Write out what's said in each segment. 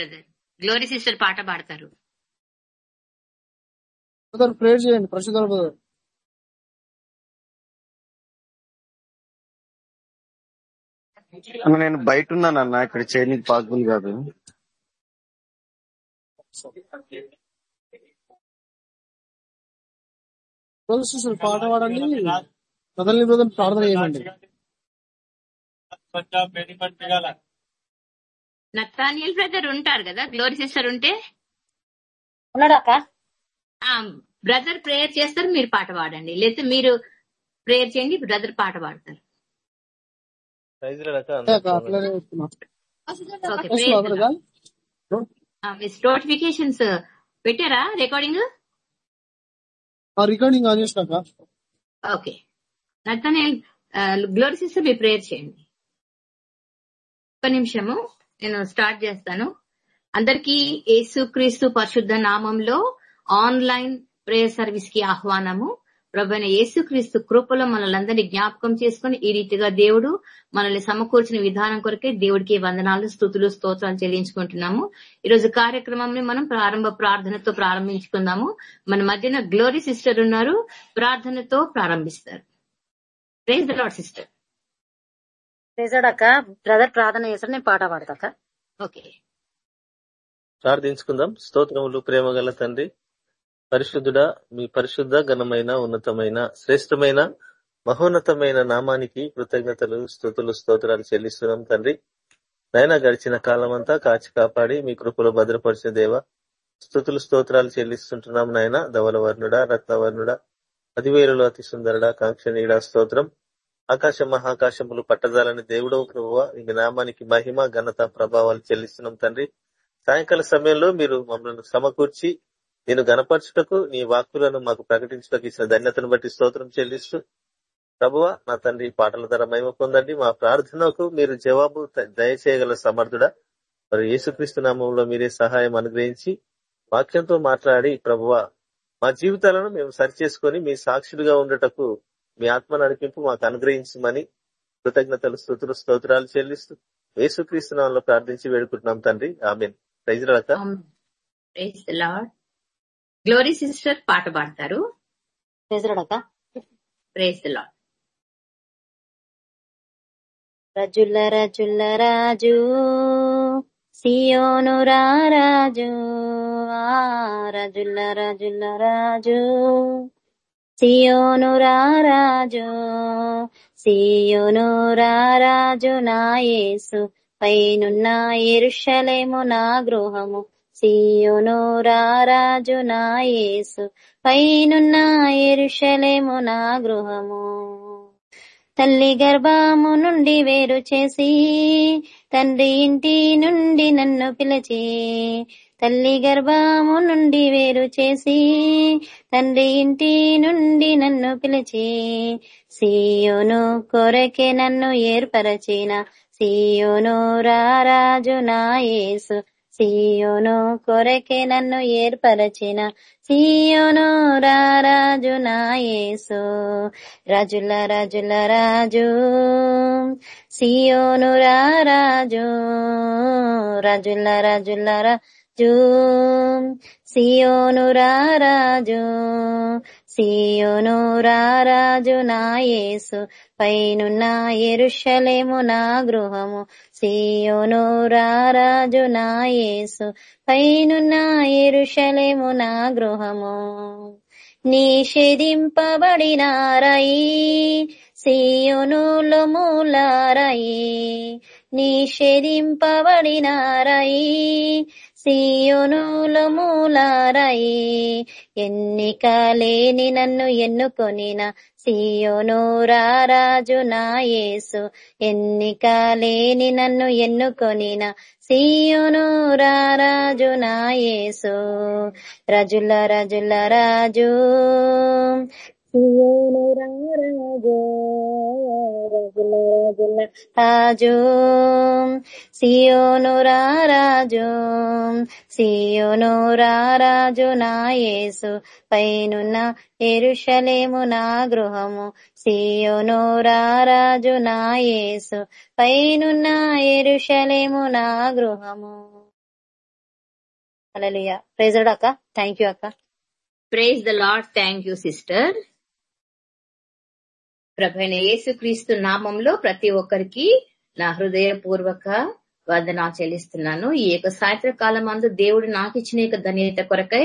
Brother. Glory sister పాట పాడతారు. Brother prayer చేయండి బ్రదర్. నేను బయట ఉన్నానన్న ఇక్కడ చేయడానికి పాసిబుల్ కాదు. పాట పాడండి. బ్రదర్ని బ్రదర్ ప్రార్థన చేయండి. నతానియల్ బ్రదర్ ఉంటారు కదా గ్లోరీ సిస్టర్ ఉంటే? ఉన్నాడాక బ్రదర్ ప్రేయర్ చేస్తారు మీరు పాట పాడండి. లేకపోతే మీరు ప్రేయర్ చేయండి బ్రదర్ పాట పాడతారు? నోటిఫికేషన్స్ పెట్టారా రికార్డింగ్ ఆ రికార్డింగ్ ఆన్ చేసినాక ఓకే. నతానియల్ గ్లోరీ సిస్టర్ మీరు ప్రేయర్ చేయండి. ఒక నిమిషము. నేను స్టార్ట్ చేస్తాను. అందరికీ యేసుక్రీస్తు పరిశుద్ధ నామంలో ఆన్లైన్ ప్రేయర్ సర్వీస్కి ఆహ్వానము ప్రభుత్వ యేసుక్రీస్తు కృపలో మనల్ని జ్ఞాపకం చేసుకుని ఈ రీతిగా దేవుడు మనల్ని సమకూర్చిన విధానం కొరకే దేవుడికి వందనాలు స్థుతులు స్తోత్రాలు చెల్లించుకుంటున్నాము. ఈ రోజు మనం ప్రారంభ ప్రార్థనతో ప్రారంభించుకుందాము. మన మధ్యన గ్లోరీ సిస్టర్ ఉన్నారు. ప్రార్థనతో ప్రారంభిస్తారు. Praise the Lord sister. చేశాడక్క. Brother ప్రార్థన చేశాడు. నేను పాట పాడతాక ఓకే. ప్రార్థించుకుందాం. స్తోత్రములు ప్రేమ గల తండ్రి. పరిశుద్ధుడా మీ పరిశుద్ధ ఘనమైన ఉన్నతమైన శ్రేష్టమైన మహోన్నతమైన నామానికి కృతజ్ఞతలు స్థుతులు స్తోత్రాలు చెల్లిస్తున్నాం తండ్రి. నైనా గడిచిన కాలం అంతా కాచి కాపాడి మీ కృపలో భద్రపరిచిన దేవ. స్థుతులు స్తోత్రాలు చెల్లిస్తుంటున్నాం నాయన. ధవలవర్ణుడా రత్నవర్ణుడా పదివేలులో అతి సుందరుడా కాంక్షణీయుడా స్తోత్రం. ఆకాశ మహాకాశములు పట్టజాలని దేవుడవు ప్రభువ మీ నామానికి మహిమ ఘనత ప్రభావాలు చెల్లిస్తున్నాం తండ్రి. సాయంకాల సమయంలో మీరు మమ్మల్ని సమకూర్చి నేను గనపరచుటకు నీ వాక్కులను మాకు ప్రకటించుటకు ఇచ్చిన ధన్యతను బట్టి స్తోత్రం చెల్లిస్తూ ప్రభువ నా తండ్రి పాటల ధర మహిమ పొందండి. మా ప్రార్థనకు మీరు జవాబు దయచేయగల సమర్థుడా. మరి యేసుక్రీస్తు నామంలో మీరే సహాయం అనుగ్రహించి వాక్యంతో మాట్లాడి ప్రభువ మా జీవితాలను మేము సరిచేసుకొని మీ సాక్షులుగా ఉండటకు మీ ఆత్మ నడిపింపు మాకు అనుగ్రహించమని కృతజ్ఞతలు స్థుతులు స్తోత్రాలు చెల్లిస్తూ యేసుక్రీస్తు నామంలో ప్రార్థించి వేడుకుంటున్నాం తండ్రి. Amen. ప్రైజ్రాక praise the Lord Glory sister పాట పాడతారు. ప్రేజ్ లాడ్ రజుల్ల రజుల్ల రాజు సియోను రాజు ఆ రజుల్ల రజుల్ల రాజు. సియోను సియోనురారాజు సియోను నా యేసు పైనున్న ఎరుషలేము నా గృహము. సియోను రాజు నా యేసు పైనున్న ఎరుషలేము నా గృహము. తల్లి గర్భము నుండి వేరు చేసి తండ్రి ఇంటి నుండి నన్ను పిలిచి తల్లి గర్భము నుండి వేరు చేసి తండ్రి ఇంటి నుండి నన్ను పిలిచి సియోను కొరకే నన్ను ఏర్పరచిన సియోను రారాజు నా యేసు సియోను కొరకే నన్ను ఏర్పరచిన సియోను రారాజు నా యేసు. రాజుల రాజుల రాజు సీయోను రాజు రాజుల రాజుల రాజు రాజు సియోను రాజు సియోను రాజు నా యేసు పైనున్న ఎరుషలేము నా గృహము సియోను రాజు నా యేసు పైనున్న ఎరుషలేము నా గృహము. నిషేధింపబడినారయి సియోనులో మూలారయి నిషేధింపబడినారయి సీయోనుల మూలారై. ఎన్నిక లేని నన్ను ఎన్నుకొనిన సియోను రాజు నా యేసు. ఎన్నిక లేని నన్ను ఎన్నుకొనిన సియోను రాజు నా యేసు. రజుల రజుల రాజు. సియోను రాజు రజుల రజుల రాజు సియోను రాజు సియోను రాజు నా యేసు. పైనున్న ఎరుషలేము నా గృహము సియోను రాజు నా యేసు. పైనున్న ఎరుషలేము నా గృహము. అలలియ ప్రైజర్డ్ అక్క. థ్యాంక్ యూ అక్క. Praise the Lord thank you sister. ప్రభైన యేసుక్రీస్తు నామంలో ప్రతి ఒక్కరికి నా హృదయపూర్వక వందనా చెల్లిస్తున్నాను. ఈ యొక్క సాయంత్రకాలం అందు దేవుడు నాకు ఇచ్చిన యొక్క ధన్యత కొరకై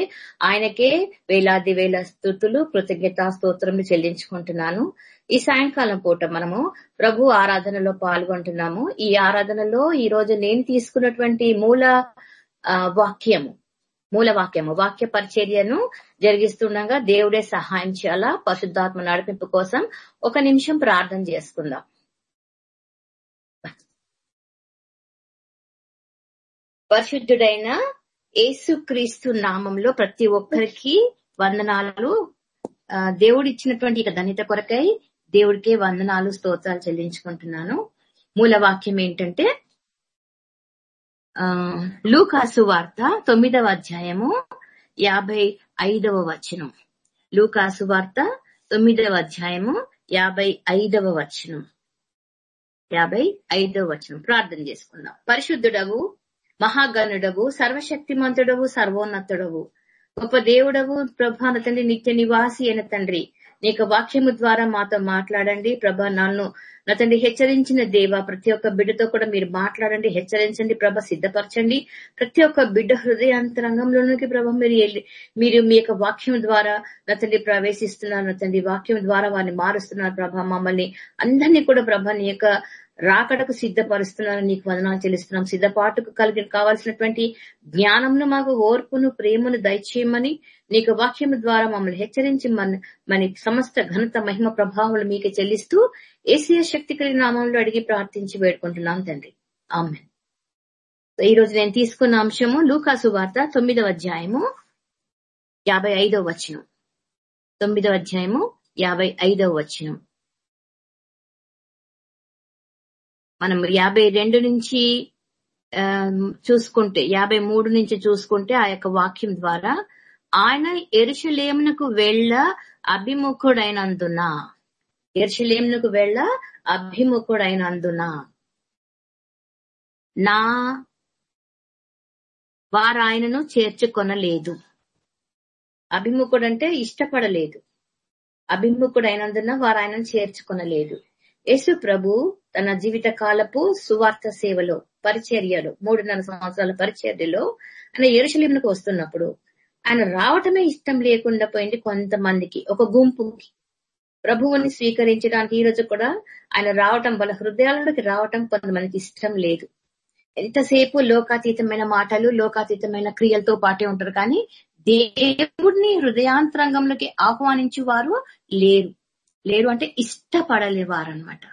ఆయనకే వేలాది వేల స్థుతులు కృతజ్ఞతా స్తోత్రములు చెల్లించుకుంటున్నాను. ఈ సాయంకాలం పూట మనము ప్రభు ఆరాధనలో పాల్గొంటున్నాము. ఈ ఆరాధనలో ఈ రోజు నేను తీసుకున్నటువంటి మూల వాక్యము మూలవాక్యము. వాక్య పరిచర్యను జరిగిస్తుండగా దేవుడే సహాయం చేయాలా? పరిశుద్ధాత్మ నడిపింపు కోసం ఒక నిమిషం ప్రార్థన చేసుకుందాం. పరిశుద్ధుడైన యేసుక్రీస్తు నామంలో ప్రతి ఒక్కరికి వందనాలు. దేవుడు ఇచ్చినటువంటి ఇక ధనిత కొరకై దేవుడికే వందనాలు స్తోత్రాలు చెల్లించుకుంటున్నాను. మూల వాక్యం ఏంటంటే లూకాసు వార్త తొమ్మిదవ అధ్యాయము యాభై ఐదవ వచనం. లూకాసు వార్త తొమ్మిదవ అధ్యాయము యాభై ఐదవ వచనం. యాభై ఐదవ వచనం. ప్రార్థన చేసుకుందాం. పరిశుద్ధుడవు మహాగణుడవు సర్వశక్తిమంతుడవు సర్వోన్నతుడవు గొప్ప దేవుడవు ప్రభాన తండ్రి నిత్య నివాసి అయిన తండ్రి నీకు వాక్యము ద్వారా మాతో మాట్లాడండి. ప్రభా నన్ను నా తండ్రి హెచ్చరించిన దేవ ప్రతి ఒక్క బిడ్డతో కూడా మీరు మాట్లాడండి హెచ్చరించండి ప్రభ సిద్ధపరచండి. ప్రతి ఒక్క బిడ్డ హృదయాంతరంగంలోనికి ప్రభ మీరు మీరు మీ యొక్క వాక్యం ద్వారా నా తండ్రి ప్రవేశిస్తున్నారు నా తండ్రి వాక్యం ద్వారా వారిని మారుస్తున్నారు ప్రభ. మమ్మల్ని అందరినీ కూడా ప్రభ నీ యొక్క రాకడకు సిద్ధపరుస్తున్నారని నీకు వదనాలు చెల్లిస్తున్నాం. సిద్ధపాటుకు కలిగి కావాల్సినటువంటి జ్ఞానంను మాకు ఓర్పును ప్రేమను దయచేయమని నీకు వాక్యం ద్వారా మమ్మల్ని హెచ్చరించి మన మన సమస్త ఘనత మహిమ ప్రభావాలు మీకు చెల్లిస్తూ ఏసియా శక్తి కలిగిన నామంలో అడిగి ప్రార్థించి వేడుకుంటున్నాం తండ్రి. ఆమె ఈ రోజు నేను తీసుకున్న అంశము లూకాసు వార్త తొమ్మిదవ అధ్యాయము యాభై ఐదవ వచనం. తొమ్మిదవ అధ్యాయము యాభై ఐదవ వచనం. మనం యాభై రెండు నుంచి చూసుకుంటే యాభై మూడు నుంచి చూసుకుంటే ఆ యొక్క వాక్యం ద్వారా ఆయన ఎరుషలేమునకు వెళ్ళ అభిముఖుడైనందున. ఎరుషలేమునకు వెళ్ళ అభిముఖుడైనందున. నా వారు ఆయనను చేర్చుకొనలేదు. అభిముఖుడంటే ఇష్టపడలేదు. అభిముఖుడైనందున వారు ఆయనను చేర్చుకొనలేదు. యేసు ప్రభు తన జీవిత కాలపు సువార్త సేవలో పరిచర్యలో మూడున్నర సంవత్సరాల పరిచర్యలో ఆయన ఎరుశలేమునకు వస్తున్నప్పుడు ఆయన రావటమే ఇష్టం లేకుండా పోయింది కొంతమందికి. ఒక గుంపుకి. ప్రభువుని స్వీకరించడానికి ఈ రోజు కూడా ఆయన రావటం వాళ్ళ హృదయాలలోకి రావటం కొంతమందికి ఇష్టం లేదు. ఎంతసేపు లోకాతీతమైన మాటలు లోకాతీతమైన క్రియలతో పాటే ఉంటారు కానీ దేవుడిని హృదయాంతరంగంలోకి ఆహ్వానించే వారు లేరు. లేరు అంటే ఇష్టపడలేవారు అనమాట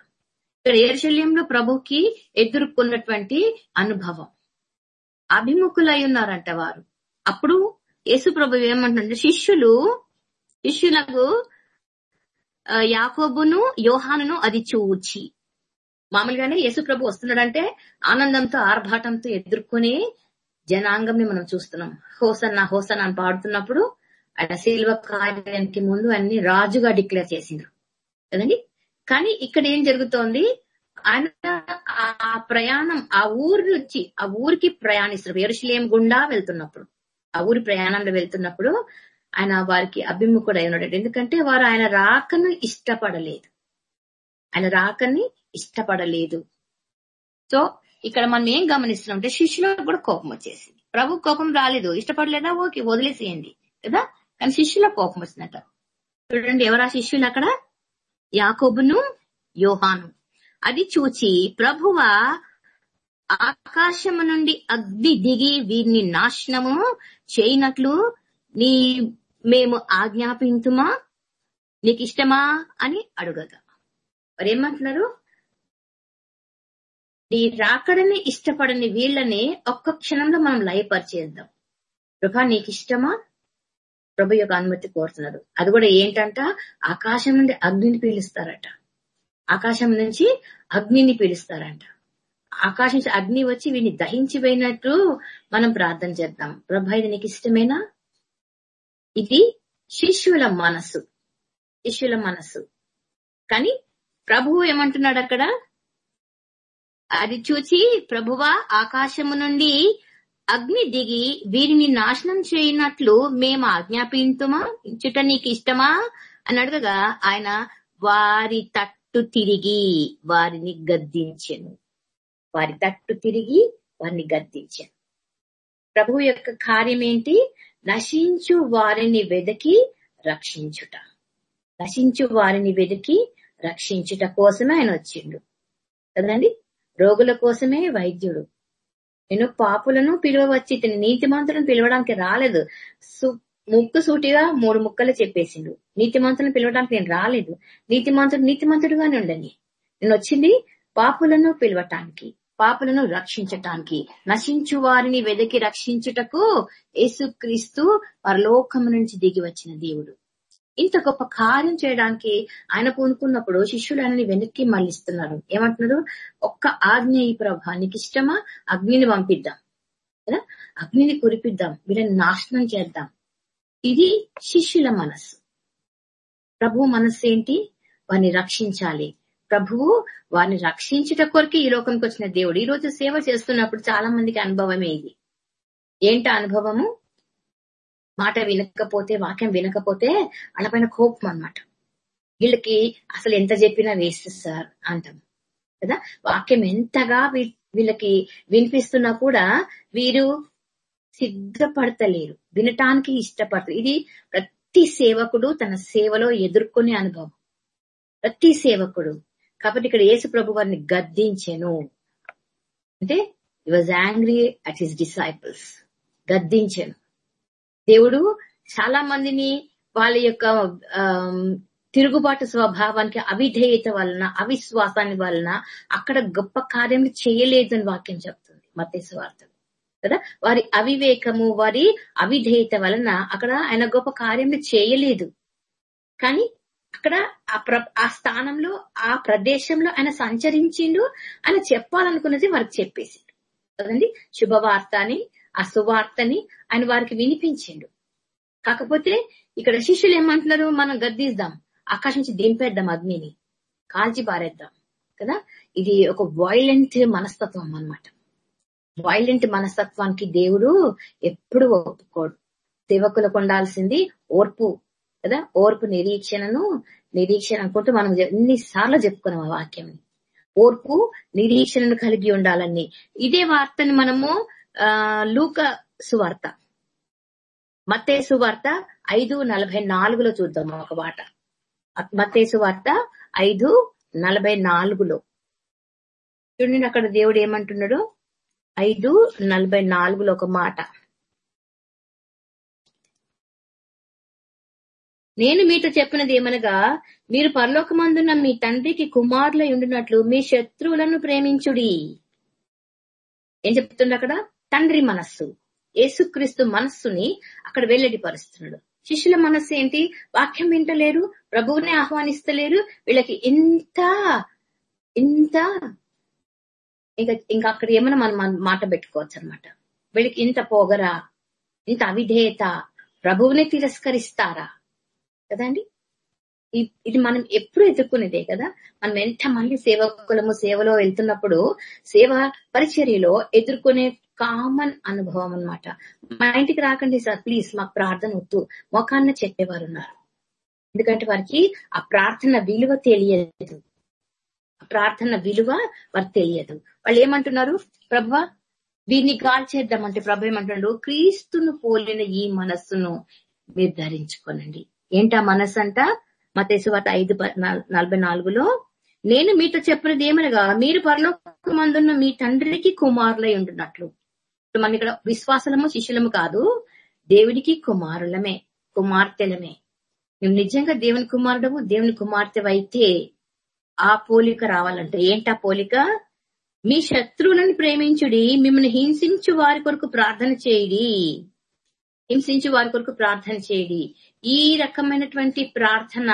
ఇక్కడ ఏర్శల్యంలో ప్రభుకి ఎదుర్కొన్నటువంటి అనుభవం. అభిముఖులై ఉన్నారంట వారు. అప్పుడు యేసు ప్రభు ఏమంటుంటే శిష్యులు శిష్యులకు యాకోబును యోహానును అది చూచి. మామూలుగానే యేసు ప్రభు వస్తున్నాడంటే ఆనందంతో ఆర్భాటంతో ఎదుర్కొని జనాంగంని మనం చూస్తున్నాం. హోసన్న హోసన్ అని పాడుతున్నప్పుడు ఆయన శిల్వ కార్యానికి ముందు అన్ని రాజుగా డిక్లేర్ చేసిండ్రు. కదండి? కానీ ఇక్కడ ఏం జరుగుతోంది? ఆయన ఆ ప్రయాణం ఆ ఊరు నుంచి ఆ ఊరికి ప్రయాణిస్తారు ఎరుశలేం గుండా వెళ్తున్నప్పుడు ఆ ఊరి ప్రయాణంలో వెళ్తున్నప్పుడు ఆయన వారికి అభిముఖుడై ఉన్నాడు ఎందుకంటే వారు ఆయన రాకను ఇష్టపడలేదు. ఆయన రాకని ఇష్టపడలేదు. సో ఇక్కడ మనం ఏం గమనిస్తున్నాం అంటే శిష్యులకు కూడా కోపం వచ్చేసింది. ప్రభు కోపం రాలేదు. ఇష్టపడలేదా? ఓకే వదిలేసేయండి. కదా? కానీ శిష్యుల కోపం వచ్చినట్టు చూడండి ఎవరా శిష్యులు అక్కడ? యాకోబును యోహాను. అది చూచి ప్రభువ ఆకాశము నుండి అగ్ని దిగి వీరిని నాశనము చేయనట్లు నీ మేము ఆజ్ఞాపించుమా నీకు ఇష్టమా అని అడుగగా. మరేమంటున్నారు? నీ రాకడని ఇష్టపడని వీళ్ళని ఒక్క క్షణంలో మనం లయపరిచేద్దాం. ప్రభా నీకు ఇష్టమా ప్రభు యొక్క అనుమతి కోరుతున్నారు. అది కూడా ఏంటంట? ఆకాశం నుండి అగ్నిని పీలుస్తారట ఆకాశం నుంచి అగ్నిని పీలుస్తారంట ఆకాశం నుంచి అగ్ని వచ్చి వీడిని దహించిపోయినట్లు మనం ప్రార్థన చేద్దాం. ప్రభా ఇది నీకు ఇష్టమేనా? ఇది శిష్యుల మనసు. శిష్యుల మనసు. కానీ ప్రభువు ఏమంటున్నాడు అక్కడ? అది చూచి ప్రభువా ఆకాశము నుండి అగ్ని దిగి వీరిని నాశనం చేయనట్లు మేము ఆజ్ఞాపించుమా చుట నీకు ఇష్టమా? అని అడగగా ఆయన వారి తట్టు తిరిగి వారిని గద్దించను. వారి తట్టు తిరిగి వారిని గద్దించాను. ప్రభు యొక్క కార్యం ఏంటి నశించు వారిని వెదకి రక్షించుట. నశించు వారిని వెతికి రక్షించుట కోసమే ఆయన వచ్చిండు. కదండి? రోగుల కోసమే వైద్యుడు. నేను పాపులను పిలువవచ్చి ఇతని నీతిమంతులను పిలవడానికి రాలేదు. సు- ముక్కు సూటిగా మూడు ముక్కలు చెప్పేసిండు. నీతిమంతులను పిలవడానికి నేను రాలేదు. నీతిమంతుడు నీతిమంతుడుగానే ఉండని. నేను వచ్చింది పాపులను పిలవటానికి పాపులను రక్షించటానికి. నశించు వారిని వెదకి రక్షించుటకు యేసుక్రీస్తు పరలోకము నుంచి దిగి వచ్చిన దేవుడు. ఇంత గొప్ప కార్యం చేయడానికి ఆయన పూనుకున్నప్పుడు శిష్యులు ఆయనని వెనక్కి మళ్ళిస్తున్నారు. ఏమంటున్నారు ఒక్క ఆజ్ఞ ఈ ప్రభా నీకు ఇష్టమా? అగ్నిని పంపిద్దాం. కదా? అగ్నిని కురిపిద్దాం. వీళ్ళని నాశనం చేద్దాం. ఇది శిష్యుల మనస్సు. ప్రభు మనస్సు ఏంటి? వారిని రక్షించాలి. ప్రభువు వారిని రక్షించట కొరకు ఈ లోకంకి వచ్చిన దేవుడు. ఈ రోజు సేవ చేస్తున్నప్పుడు చాలా మందికి అనుభవమే ఇది. ఏంట అనుభవము? మాట వినకపోతే వాక్యం వినకపోతే వాళ్ళపైన కోపం అన్నమాట. వీళ్ళకి అసలు ఎంత చెప్పినా వేస్ట్ సార్ అంటాం. కదా? వాక్యం ఎంతగా వీళ్ళకి వినిపిస్తున్నా కూడా వీరు సిద్ధపడతలేరు వినటానికి ఇష్టపడతారు ఇది ప్రతి సేవకుడు తన సేవలో ఎదుర్కొనే అనుభవం. ప్రతి సేవకుడు. కాబట్టి ఇక్కడ యేసు ప్రభు వారిని గద్దించెను. అంటే was angry at his disciples గద్దించెను. దేవుడు చాలా మందిని వాళ్ళ యొక్క తిరుగుబాటు స్వభావానికి అవిధేయత వలన అవిశ్వాసాన్ని వలన అక్కడ గొప్ప కార్యం చేయలేదు అని వాక్యం చెప్తుంది మతేసు స్వార్థం కదా? వారి అవివేకము వారి అవిధేయత వలన అక్కడ ఆయన గొప్ప కార్యం చేయలేదు. కానీ అక్కడ ఆ ప్ర ఆ స్థానంలో ఆ ప్రదేశంలో ఆయన సంచరించిండు ఆయన చెప్పాలనుకున్నది వారికి చెప్పేసి కదండి? శుభవార్త అని ఆ సువార్తని ఆయన వారికి వినిపించిండు. కాకపోతే ఇక్కడ శిష్యులు ఏమంటున్నారు? మనం గద్దిద్దాం. ఆకాశం నుంచి దింపేద్దాం అగ్నిని. కాల్చి పారేద్దాం. కదా? ఇది ఒక వైలెంట్ మనస్తత్వం అన్నమాట. వైలెంట్ మనస్తత్వానికి దేవుడు ఎప్పుడు ఒప్పుకోడు. సేవకులకు ఉండాల్సింది ఓర్పు. కదా? ఓర్పు నిరీక్షణను నిరీక్షణ అనుకుంటూ మనం ఎన్నిసార్లు చెప్పుకున్నాం ఆ వాక్యం ఓర్పు నిరీక్షణను కలిగి ఉండాలని. ఇదే వార్తని మనము లూక సువార్త మత్తే సువార్త ఐదు నలభై నాలుగులో చూద్దాం ఒక మాట మత్తే సువార్త ఐదు నలభై నాలుగులో చూడండి అక్కడ దేవుడు ఏమంటున్నాడు ఐదు నలభై నాలుగులో ఒక మాట నేను మీతో చెప్పినది ఏమనగా మీరు పరలోకమందున్న మీ తండ్రికి కుమారులై ఉండినట్లు మీ శత్రువులను ప్రేమించుడి ఏం చెప్తుండ అక్కడ తండ్రి మనస్సు యేసుక్రీస్తు మనస్సుని అక్కడ వెల్లడిపరుస్తున్నాడు. శిష్యుల మనస్సు ఏంటి? వాక్యం వింటలేరు ప్రభువుని ఆహ్వానిస్తలేరు వీళ్ళకి ఇంత ఇంత ఇంకా ఇంకా అక్కడ ఏమైనా మనం మాట పెట్టుకోవచ్చు అనమాట వీళ్ళకి ఇంత పోగరా ఇంత అవిధేయత ప్రభువుని తిరస్కరిస్తారా? కదండి ఇది మనం ఎప్పుడు ఎదుర్కొనేదే కదా? మనం ఎంతమంది సేవకులము సేవలో వెళ్తున్నప్పుడు సేవ పరిచర్యలో ఎదుర్కొనే కామన్ అనుభవం అన్నమాట. మా ఇంటికి రాకండి సార్ ప్లీజ్ మాకు ప్రార్థన వద్దు. మొఖాన్న చెప్పేవారు ఉన్నారు. ఎందుకంటే వారికి ఆ ప్రార్థన విలువ తెలియదు. ప్రార్థన విలువ వారికి తెలియదు. వాళ్ళు ఏమంటున్నారు? ప్రభా వీరిని గాల్చేద్దామంటే ప్రభు ఏమంటున్నాడు? క్రీస్తును పోలిన ఈ మనస్సును మీరు ధరించుకోనండి. ఏంటా మనస్సు అంట మతేశ్వాత ఐదు నలభై నాలుగులో నేను మీతో చెప్పినది ఏమనగా మీరు పరలోకమందున్న మీ తండ్రికి కుమారులై ఉంటున్నట్లు ఇప్పుడు ఇక్కడ విశ్వాసలము శిష్యులము కాదు దేవునికి కుమారులమే కుమార్తెలమే. నువ్వు నిజంగా దేవుని కుమారుడము దేవుని కుమార్తె అయితే ఆ పోలిక రావాలంటే ఏంటా పోలిక? మీ శత్రువులను ప్రేమించుడి మిమ్మల్ని హింసించు వారి కొరకు ప్రార్థన చేయడి. హింసించు వారి కొరకు ప్రార్థన చేయడి. ఈ రకమైనటువంటి ప్రార్థన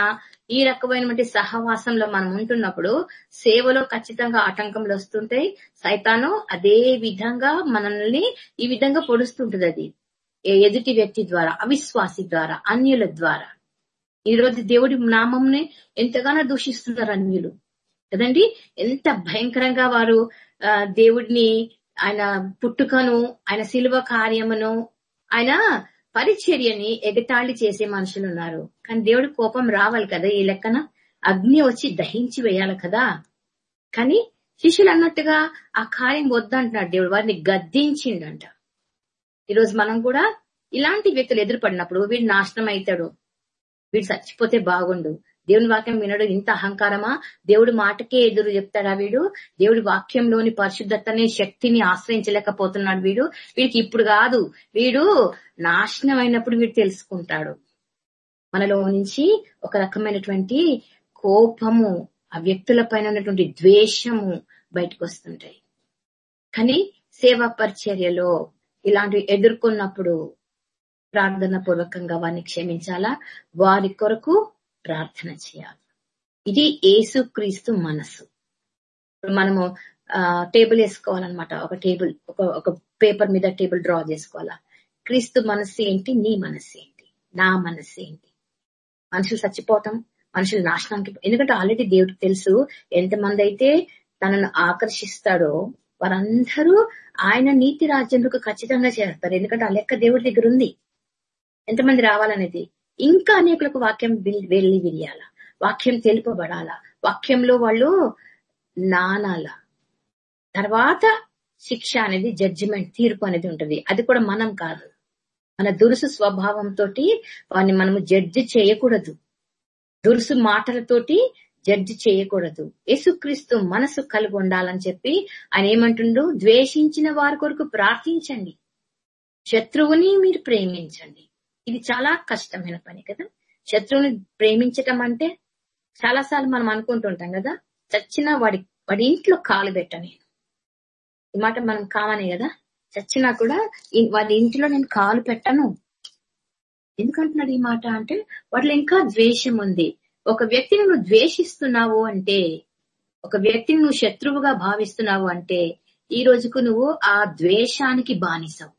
ఈ రకమైనటువంటి సహవాసంలో మనం ఉంటున్నప్పుడు సేవలో ఖచ్చితంగా ఆటంకములు వస్తుంటాయి. సైతాను అదే విధంగా మనల్ని ఈ విధంగా పొడుస్తుంటది అది. ఎదుటి వ్యక్తి ద్వారా అవిశ్వాసి ద్వారా అన్యుల ద్వారా. ఈ రోజు దేవుడి నామంని ఎంతగానో దూషిస్తున్నారు అన్యులు. కదండి? ఎంత భయంకరంగా వారు ఆ, దేవుడిని ఆయన పుట్టుకను ఆయన శిలువ కార్యమును ఆయన పరిచర్యని ఎగతాళి చేసే మనుషులు ఉన్నారు కానీ దేవుడి కోపం రావాలి కదా? ఈ లెక్కన అగ్ని వచ్చి దహించి వేయాలి కదా? కానీ శిష్యులు అన్నట్టుగా ఆ కార్యం వద్దంటున్నాడు దేవుడు. వారిని గద్దించిండంట. ఈరోజు మనం కూడా ఇలాంటి వ్యక్తులు ఎదురుపడినప్పుడు వీడు నాశనం అవుతాడు. వీడు చచ్చిపోతే బాగుండు. దేవుని వాక్యం వినడు ఇంత అహంకారమా? దేవుడి మాటకే ఎదురు చెప్తాడా వీడు? దేవుడి వాక్యంలోని పరిశుద్ధతని శక్తిని ఆశ్రయించలేకపోతున్నాడు వీడు. వీడికి ఇప్పుడు కాదు. వీడు నాశనం అయినప్పుడు వీడు తెలుసుకుంటాడు. మనలో నుంచి ఒక రకమైనటువంటి కోపము ఆ వ్యక్తుల పైన ఉన్నటువంటి ద్వేషము బయటకు వస్తుంటాయి. కానీ సేవా పరిచర్యలో ఇలాంటివి ఎదుర్కొన్నప్పుడు ప్రార్థన పూర్వకంగా వారిని క్షమించాలా? వారి కొరకు ప్రార్థన చేయాలి. ఇది ఏసుక్రీస్తు మనసు. ఇప్పుడు మనము టేబుల్ వేసుకోవాలన్నమాట. ఒక టేబుల్ ఒక ఒక పేపర్ మీద టేబుల్ డ్రా చేసుకోవాలా? క్రీస్తు మనస్సు ఏంటి? నీ మనస్సు ఏంటి? నా మనస్సు ఏంటి? మనుషులు చచ్చిపోవటం మనుషులు నాశనానికి ఎందుకంటే ఆల్రెడీ దేవుడికి తెలుసు ఎంతమంది అయితే తనను ఆకర్షిస్తాడో వారందరూ ఆయన నీతి రాజ్యంకు ఖచ్చితంగా చేస్తారు ఎందుకంటే ఆ లెక్క దేవుడి దగ్గర ఉంది. ఎంతమంది రావాలనేది? ఇంకా అనేకులకు వాక్యం వెళ్ళి విరియాల. వాక్యం తెలుపబడాల. వాక్యంలో వాళ్ళు నానాల. తర్వాత శిక్ష అనేది జడ్జిమెంట్ తీర్పు అనేది ఉంటుంది. అది కూడా మనం కాదు. మన దురుసు స్వభావంతో వాడిని మనము జడ్జి చేయకూడదు. దురుసు మాటలతోటి జడ్జి చేయకూడదు. యేసుక్రీస్తు మనసు కలిగి ఉండాలని చెప్పి ఆయన ఏమంటుండు? ద్వేషించిన వారి కొరకు ప్రార్థించండి. శత్రువుని మీరు ప్రేమించండి. ఇది చాలా కష్టమైన పని కదా. శత్రువుని ప్రేమించటం అంటే చాలాసార్లు మనం అనుకుంటుంటాం కదా చచ్చిన వాడి వాడి ఇంట్లో కాలు పెట్ట నేను ఈ మాట మనం కామనే కదా. చచ్చినా కూడా వాడి ఇంట్లో నేను కాలు పెట్టను. ఎందుకంటున్నాడు ఈ మాట అంటే వాటిలో ఇంకా ద్వేషం ఉంది. ఒక వ్యక్తిని నువ్వు ద్వేషిస్తున్నావు అంటే ఒక వ్యక్తిని నువ్వు శత్రువుగా భావిస్తున్నావు అంటే ఈ రోజుకు నువ్వు ఆ ద్వేషానికి బానిసవు.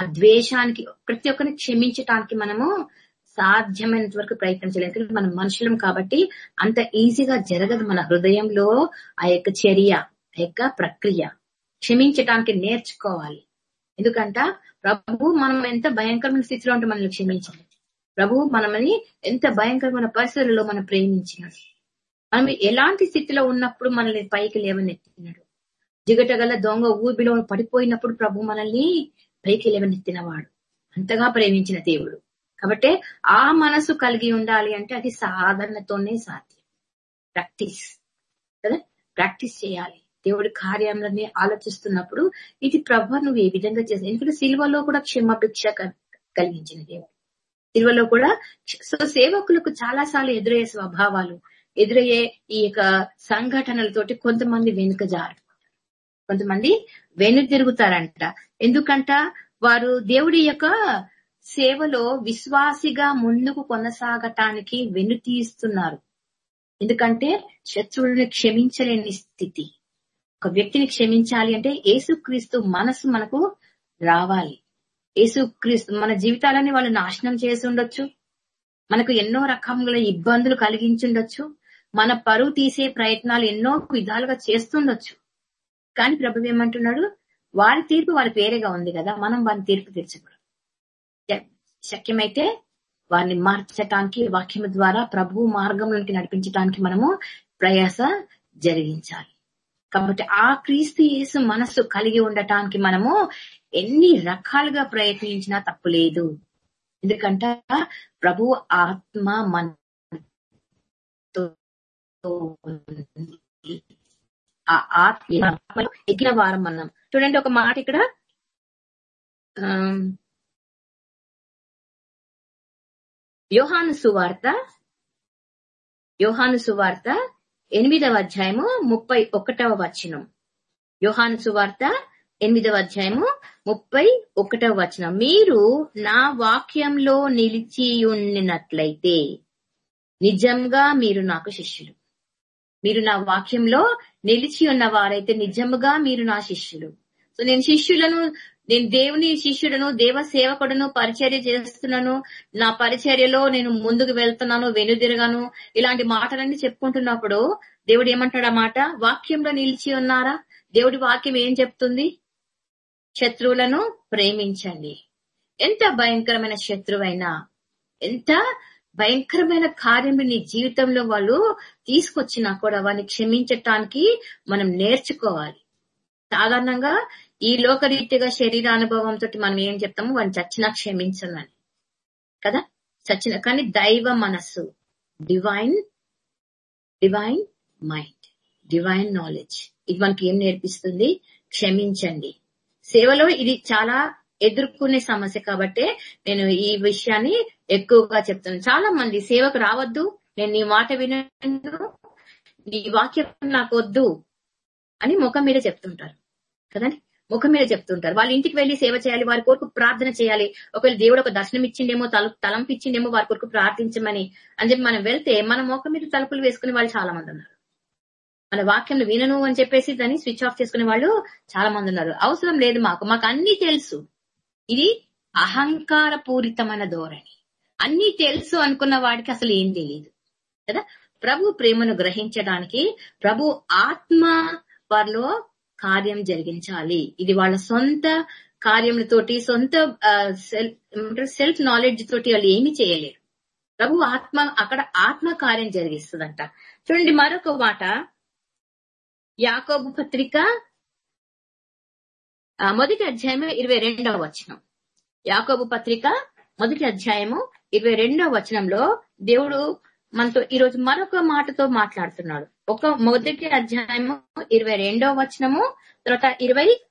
ఆ ద్వేషానికి ప్రతి ఒక్కరిని క్షమించటానికి మనము సాధ్యమైనంత వరకు ప్రయత్నం చేయలేదు. ఎందుకంటే మనం మనుషులం కాబట్టి అంత ఈజీగా జరగదు మన హృదయంలో ఆ యొక్క చర్య ఆ యొక్క ప్రక్రియ. క్షమించటానికి నేర్చుకోవాలి. ఎందుకంట ప్రభు మనం ఎంత భయంకరమైన స్థితిలో ఉంటే మనల్ని క్షమించాలి ప్రభు మనమని ఎంత భయంకరమైన పరిస్థితుల్లో మనం ప్రేమించినాడు. మనం ఎలాంటి స్థితిలో ఉన్నప్పుడు మనల్ని పైకి లేవనెత్తినాడు. జిగటగల దొంగ ఊబిలో పడిపోయినప్పుడు ప్రభు మనల్ని పైకి లేవనెత్తినవాడు అంతగా ప్రేమించిన దేవుడు. కాబట్టి ఆ మనసు కలిగి ఉండాలి అంటే అది సాధనతోనే సాధ్యం. ప్రాక్టీస్. కదా? ప్రాక్టీస్ చేయాలి. దేవుడి కార్యాలన్నీ ఆలోచిస్తున్నప్పుడు ఇది ప్రభు నువ్వు ఏ విధంగా చేసావు? ఎందుకంటే సిల్వలో కూడా క్షమాభిక్ష కలిగించిన దేవుడు. సిల్వలో కూడా సో సేవకులకు చాలా సార్లు ఎదురయ్యే స్వభావాలు ఎదురయ్యే ఈ యొక్క సంఘటనలతోటి కొంతమంది వెనుక జారు కొంతమంది వెను తిరుగుతారంట. ఎందుకంట? వారు దేవుడి యొక్క సేవలో విశ్వాసిగా ముందుకు కొనసాగటానికి వెను తీస్తున్నారు ఎందుకంటే శత్రువులను క్షమించలేని స్థితి. ఒక వ్యక్తిని క్షమించాలి అంటే ఏసుక్రీస్తు మనసు మనకు రావాలి. ఏసుక్రీస్తు మన జీవితాలని వాళ్ళు నాశనం చేసి ఉండొచ్చు. మనకు ఎన్నో రకముల ఇబ్బందులు కలిగించుండొచ్చు మన పరువు తీసే ప్రయత్నాలు ఎన్నో విధాలుగా చేస్తుండొచ్చు కానీ ప్రభు ఏమంటున్నాడు? వారి తీర్పు వారి పేరేగా ఉంది కదా మనం వారి తీర్పు తీర్చకూడదు. శక్యమైతే వారిని మార్చటానికి వాక్యం ద్వారా ప్రభు మార్గంలోకి నడిపించడానికి మనము ప్రయాస జరిగించాలి. కాబట్టి ఆ క్రీస్తు యేసు మనస్సు కలిగి ఉండటానికి మనము ఎన్ని రకాలుగా ప్రయత్నించినా తప్పులేదు ఎందుకంట ప్రభు ఆత్మ మన ఆ ఆత్మ ఎగిన వారం అన్నాం. చూడండి ఒక మాట ఇక్కడ. యోహాను సువార్త యోహాను సువార్త ఎనిమిదవ అధ్యాయము ముప్పై ఒకటవ వచనం. యోహాను సువార్త ఎనిమిదవ అధ్యాయము ముప్పై ఒకటవ వచనం. మీరు నా వాక్యంలో నిలిచి ఉండినట్లయితే నిజంగా మీరు నాకు శిష్యులు. మీరు నా వాక్యంలో నిలిచి ఉన్న వారైతే నిజముగా మీరు నా శిష్యులు. సో నేను శిష్యులను నేను దేవుని శిష్యుడను దేవ సేవకుడను పరిచర్య చేస్తున్నాను. నా పరిచర్యలో నేను ముందుకు వెళ్తున్నాను వెనుదిరగాను. ఇలాంటి మాటలన్నీ చెప్పుకుంటున్నప్పుడు దేవుడు ఏమంటాడు మాట? వాక్యంలో నిలిచి ఉన్నారా? దేవుడి వాక్యం ఏం చెప్తుంది? శత్రువులను ప్రేమించండి. ఎంత భయంకరమైన శత్రువైనా ఎంత భయంకరమైన కార్యం నీ జీవితంలో వాళ్ళు తీసుకొచ్చినా కూడా వారిని క్షమించటానికి మనం నేర్చుకోవాలి. సాధారణంగా ఈ లోకరీతిగా శరీరానుభవంతో మనం ఏం చెప్తాము? వాడిని చచ్చినా క్షమించమని. కదా? చచ్చిన కానీ దైవ మనస్సు. Divine divine mind divine knowledge ఇది మనకి ఏం నేర్పిస్తుంది? క్షమించండి. సేవలో ఇది చాలా ఎదుర్కొనే సమస్య కాబట్టి నేను ఈ విషయాన్ని ఎక్కువగా చెప్తున్నాను చాలా మంది సేవకు రావద్దు నేను నీ మాట వినను నీ వాక్యం నాకు వద్దు అని ముఖం మీద చెప్తుంటారు. కదండి? ముఖం మీద చెప్తుంటారు. వాళ్ళ ఇంటికి వెళ్ళి సేవ చేయాలి వారి కొరకు ప్రార్థన చేయాలి. ఒకవేళ దేవుడు ఒక దర్శనం ఇచ్చిండేమో తలుపు తలంపు ఇచ్చిండేమో వారి కొరకు ప్రార్థించమని అని చెప్పి మనం వెళ్తే మన ముఖం మీద తలుపులు వేసుకునే వాళ్ళు చాలా మంది ఉన్నారు. మన వాక్యం వినను అని చెప్పేసి దాన్ని స్విచ్ ఆఫ్ చేసుకునే వాళ్ళు చాలా మంది ఉన్నారు. అవసరం లేదు మాకు. మాకు అన్ని తెలుసు. ఇది అహంకార పూరితమైన ధోరణి. అన్ని తెలుసు అనుకున్న వాడికి అసలు ఏం తెలియదు. కదా? ప్రభు ప్రేమను గ్రహించడానికి ప్రభు ఆత్మ వారిలో కార్యం జరిగించాలి. ఇది వాళ్ళ సొంత కార్యములతోటి సొంత సెల్ఫ్ నాలెడ్జ్ తోటి వాళ్ళు ఏమి చేయలేరు. ప్రభు ఆత్మ అక్కడ ఆత్మ కార్యం జరిగిస్తుందంట. చూడండి మరొక మాట. యాకోబు పత్రిక మొదటి అధ్యాయము ఇరవై రెండవ వచనం. యాకోబు పత్రిక మొదటి అధ్యాయము ఇరవై రెండవ వచనంలో దేవుడు మనతో ఈ రోజు మరొక మాటతో మాట్లాడుతున్నాడు. ఒక మొదటి అధ్యాయము ఇరవై రెండవ వచనము తర్వాత ఇరవై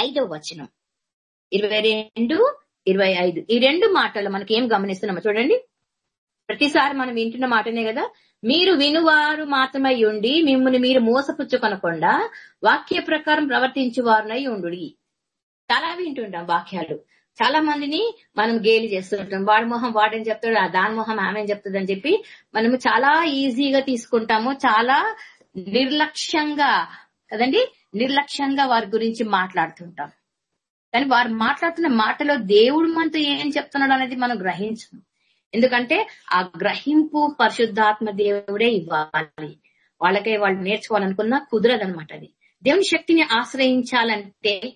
ఐదవ వచనం. ఇరవై రెండు ఇరవై ఐదు. ఈ రెండు మాటలు మనకి ఏం గమనిస్తున్నామో చూడండి. ప్రతిసారి మనం వింటున్న మాటనే కదా. మీరు వినువారు మాత్రమై ఉండి మిమ్మల్ని మీరు మోసపుచ్చుకొనకుండా వాక్య ప్రకారం ప్రవర్తించేవారునై ఉండు చాలా వింటుంటాం వాక్యాలు. చాలా మందిని మనం గేలి చేస్తుంటాం వాడి మొహం వాడని చెప్తాడు? ఆ దాని మొహం ఆమె చెప్తుంది అని చెప్పి మనము చాలా ఈజీగా తీసుకుంటాము. చాలా నిర్లక్ష్యంగా కదండి? నిర్లక్ష్యంగా వారి గురించి మాట్లాడుతుంటాం కానీ వారు మాట్లాడుతున్న మాటలో దేవుడు మనతో ఏం చెప్తున్నాడు అనేది మనం గ్రహించం ఎందుకంటే ఆ గ్రహింపు పరిశుద్ధాత్మ దేవుడే ఇవ్వాలి. వాళ్ళకే వాళ్ళు నేర్చుకోవాలనుకున్నా కుదరదనమాట అది. దేవుని శక్తిని ఆశ్రయించాలంటే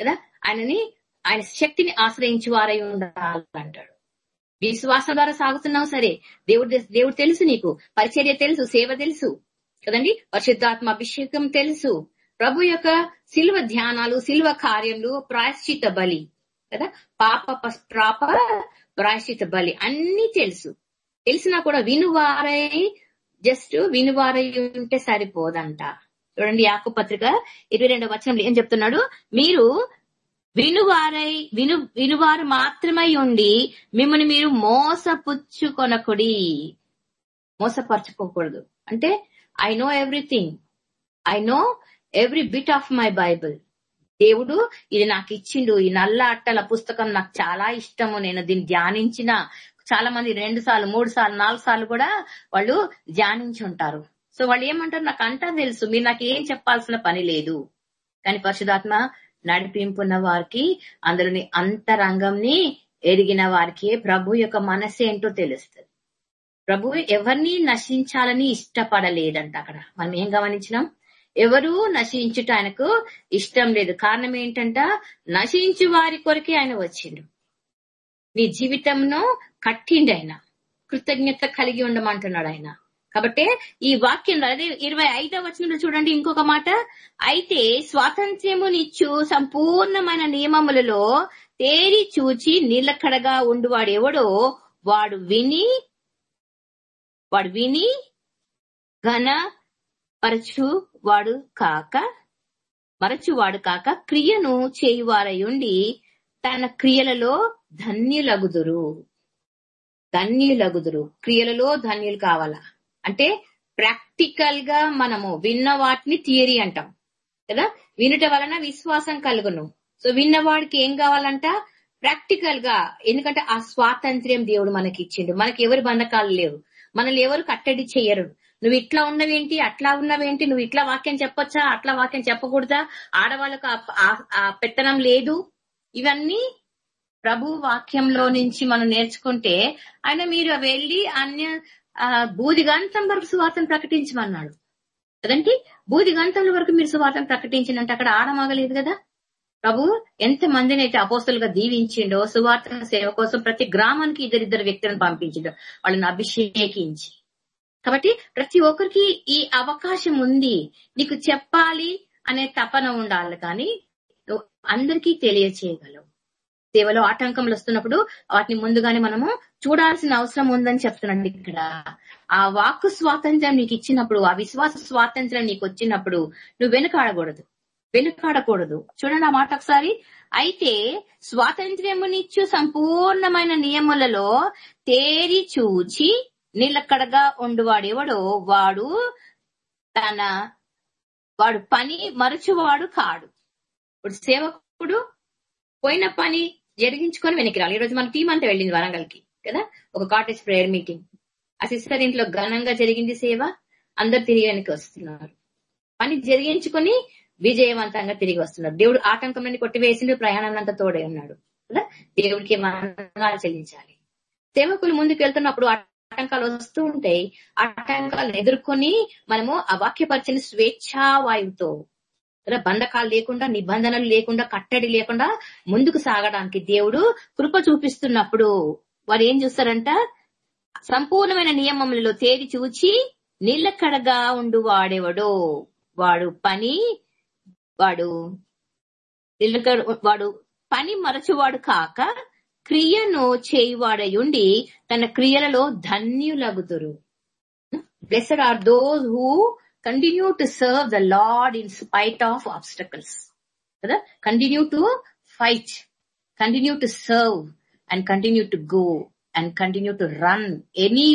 కదా? ఆయనని ఆయన శక్తిని ఆశ్రయించి వారై ఉండాలంటాడు. విశ్వాసం ద్వారా సాగుతున్నావు సరే. దేవుడు దేవుడు తెలుసు నీకు. పరిచర్య తెలుసు సేవ తెలుసు. కదండి? పరిశుద్ధాత్మ అభిషేకం తెలుసు. ప్రభు యొక్క శిల్వ ధ్యానాలు శిల్వ కార్యములు ప్రాయశ్చిత బలి. కదా? పాప పాప ప్రాయశ్చిత బలి. అన్ని తెలుసు. తెలిసినా కూడా వినువారై జస్ట్ వినువారై ఉంటే సరిపోదంట. చూడండి యాకు పత్రిక ఇరవై రెండవ వచనంలో ఏం చెప్తున్నాడు? మీరు వినువారై విను వినువారు మాత్రమై ఉండి మిమ్మల్ని మీరు మోసపుచ్చుకొనకుడి. మోసపరచుకోకూడదు. అంటే I know everything I know every bit of my Bible దేవుడు ఇది నాకు ఇచ్చిండు ఈ నల్ల అట్టల పుస్తకం నాకు చాలా ఇష్టము. నేను దీన్ని ధ్యానించిన చాలా మంది రెండు సార్లు మూడు సార్లు నాలుగు సార్లు కూడా వాళ్ళు ధ్యానించి ఉంటారు సో వాళ్ళు ఏమంటారు? నాకు అంతా తెలుసు. మీరు నాకు ఏం చెప్పాల్సిన పని లేదు. కానీ పరిశుధాత్మ నడిపింపున్న వారికి అందులోని అంతరంగంని ఎరిగిన వారికి ప్రభు యొక్క మనసు ఏంటో తెలుస్తుంది. ప్రభు ఎవరిని నశించాలని ఇష్టపడలేదంట అక్కడ. మనం ఏం గమనించినాం? ఎవరు నశించుట ఆయనకు ఇష్టం లేదు. కారణం ఏంటంట? నశించు వారి కొరకే ఆయన వచ్చిండు. నీ జీవితంను కట్టిండు ఆయన. కృతజ్ఞత కలిగి ఉండమంటున్నాడు ఆయన. కాబట్టి ఈ వాక్యంలో అదే ఇరవై ఐదవ వచనంలో చూడండి ఇంకొక మాట. అయితే స్వాతంత్ర్యమునిచ్చు సంపూర్ణమైన నియమములలో తేరి చూచి నిలకడగా ఉండువాడు ఎవడో వాడు విని వాడు విని ఘన పరచు వాడు కాక మరచువాడు కాక క్రియను చేయువారయుండి తన క్రియలలో ధన్యులగుదురు. ధన్యులగుదురు. క్రియలలో ధన్యులు కావాలా? అంటే ప్రాక్టికల్గా మనము విన్న వాటిని థియరీ అంటాం. కదా? వినుట వలన విశ్వాసం కలుగును. సో విన్నవాడికి ఏం కావాలంట? ప్రాక్టికల్గా ఎందుకంటే ఆ స్వాతంత్ర్యం దేవుడు మనకి ఇచ్చిండు మనకి ఎవరి బంధకాలు లేవు. మనల్ని ఎవరు కట్టడి చేయరు నువ్వు ఇట్లా ఉన్నవేంటి అట్లా ఉన్నవేంటి నువ్వు ఇట్లా వాక్యం చెప్పొచ్చా అట్లా వాక్యం చెప్పకూడదా? ఆడవాళ్ళకు ఆ- ఆ పెత్తనం లేదు. ఇవన్నీ ప్రభు వాక్యంలో నుంచి మనం నేర్చుకుంటే ఆయన మీరు వెళ్ళి అన్య ఆ, బూదిగంతం వరకు సువార్తను ప్రకటించమన్నాడు. కదండి? బూది వరకు మీరు సువార్తను ప్రకటించినంటే అక్కడ ఆడమగలేదు కదా? ప్రభు ఎంత మందిని అయితే అపోస్తులుగా దీవించిండో సువార్త సేవ కోసం ప్రతి గ్రామానికి ఇద్దరిద్దరు వ్యక్తులను పంపించిండో. వాళ్ళని అభిషేకించి. కాబట్టి ప్రతి ఒక్కరికి ఈ అవకాశం ఉంది. నీకు చెప్పాలి అనే తపన ఉండాలి కానీ అందరికీ తెలియచేయగలవు. సేవలో ఆటంకములు వస్తున్నప్పుడు వాటిని ముందుగానే మనము చూడాల్సిన అవసరం ఉందని చెప్తున్నాడు ఇక్కడ. ఆ వాక్కు స్వాతంత్ర్యం నీకు ఇచ్చినప్పుడు ఆ విశ్వాస స్వాతంత్ర్యం నీకు వచ్చినప్పుడు నువ్వు వెనుకాడకూడదు. వెనుకాడకూడదు. చూడండి ఆ మాట ఒకసారి. అయితే స్వాతంత్ర్యమునిచ్చు సంపూర్ణమైన నియములలో తేరి చూచి నిలకడగా ఉండువాడెవడో వాడు తన వాడు పని మరచువాడు కాడు. ఇప్పుడు సేవకుడు పోయిన పని జరిగించుకొని వెనక్కి రాలి ఈరోజు మన టీం అంతా వెళ్ళింది వరంగల్కి కదా? ఒక కాటేజ్ ప్రేయర్ మీటింగ్ ఆ సిస్టర్ ఇంట్లో ఘనంగా జరిగింది సేవ. అందరు తిరిగి వెనక్కి వస్తున్నారు. పని జరిగించుకొని విజయవంతంగా తిరిగి వస్తున్నారు. దేవుడు ఆటంకం కొట్టివేసిండు ప్రయాణం అంతా తోడే ఉన్నాడు కదా? దేవుడికి వందనాలు చెల్లించాలి. సేవకులు ముందుకు వెళ్తున్నప్పుడు ఆటంకాలు వస్తూ ఉంటాయి. ఆటంకాలను ఎదుర్కొని మనము ఆ వాక్యపరిచిన స్వేచ్ఛావాయువుతో బంధకాలు లేకుండా నిబంధనలు లేకుండా కట్టడి లేకుండా ముందుకు సాగడానికి దేవుడు కృప చూపిస్తున్నప్పుడు వారు ఏం చూస్తారంట? సంపూర్ణమైన నియమములలో తేది చూచి నిలకడగా ఉండు వాడేవాడు. వాడు పని వాడు నిలకడ వాడు పని మరచువాడు కాక క్రియను చేయువాడయుండి తన క్రియలలో ధన్యులగుతురు blessed are those who continue to serve the Lord in spite of obstacles కదా continue to fight continue to serve and continue to go and continue to run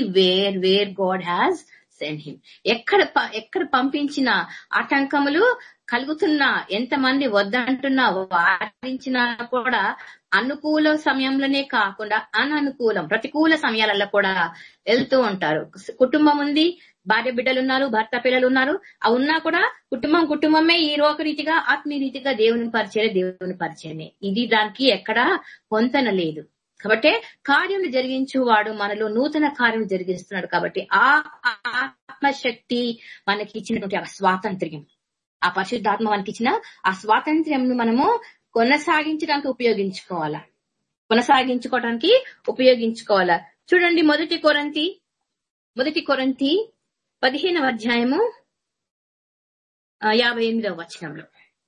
anywhere God has send him ఎక్కడ ప- ఎక్కడ పంపించిన ఆటంకములు కలుగుతున్నా ఎంతమంది వద్దంటున్నా వారించినా కూడా అనుకూల సమయంలోనే కాకుండా అననుకూలం ప్రతికూల సమయాలలో కూడా వెళ్తూ ఉంటారు. కుటుంబం ఉంది భార్య బిడ్డలు ఉన్నారు భర్త పిల్లలు ఉన్నారు ఆ ఉన్నా కూడా కుటుంబం కుటుంబమే ఈ రోగ రీతిగా ఆత్మీయ రీతిగా దేవుని పరిచయం దేవుని పరిచయమే. ఇది దానికి ఎక్కడా పొంతన లేదు. కాబట్టి కార్యం జరిగించువాడు మనలో నూతన కార్యం జరిగిస్తున్నాడు కాబట్టి ఆ ఆత్మశక్తి మనకి ఇచ్చినటువంటి ఆ స్వాతంత్ర్యం. ఆ పరిశుద్ధాత్మ మనకి ఇచ్చిన ఆ స్వాతంత్ర్యం మనము కొనసాగించడానికి ఉపయోగించుకోవాలా? కొనసాగించుకోవడానికి ఉపయోగించుకోవాలా? చూడండి మొదటి కొరంతి మొదటి కొరంతి పదిహేనవ అధ్యాయము యాభై ఎనిమిదవ వచనంలో.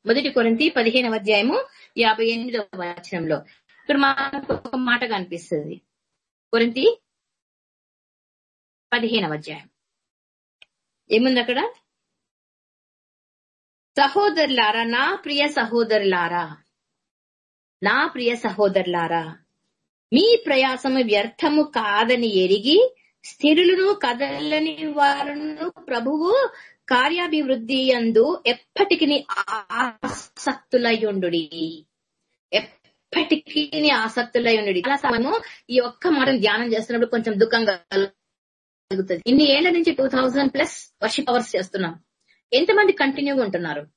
మొదటి కొరంతి పదిహేనవ అధ్యాయము యాభై ఎనిమిదవ వచనంలో. ఇక్కడ మనకు ఒక మాట కనిపిస్తుంది. కొరంతి పదిహేనవ అధ్యాయం. ఏముంది అక్కడ? సహోదరులారా నా ప్రియ సహోదరులారా నా ప్రియ సహోదరులారా మీ ప్రయాసము వ్యర్థము కాదని ఎరిగి స్థిరులను కదలని వారును ప్రభువు కార్యాభివృద్ధి అందు ఎప్పటికి ఆసక్తులయ్యుండు ఎప్పటికీ ఆసక్తులయ్యుండు చాలా సమయము ఈ ఒక్క మాటను ధ్యానం చేస్తున్నప్పుడు కొంచెం దుఃఖంగా కలుగుతుంది. ఇన్ని ఏళ్ళ నుంచి టూ ప్లస్ వర్షిప్ అవర్స్ చేస్తున్నాం. ఎంతమంది కంటిన్యూగా ఉంటున్నారు?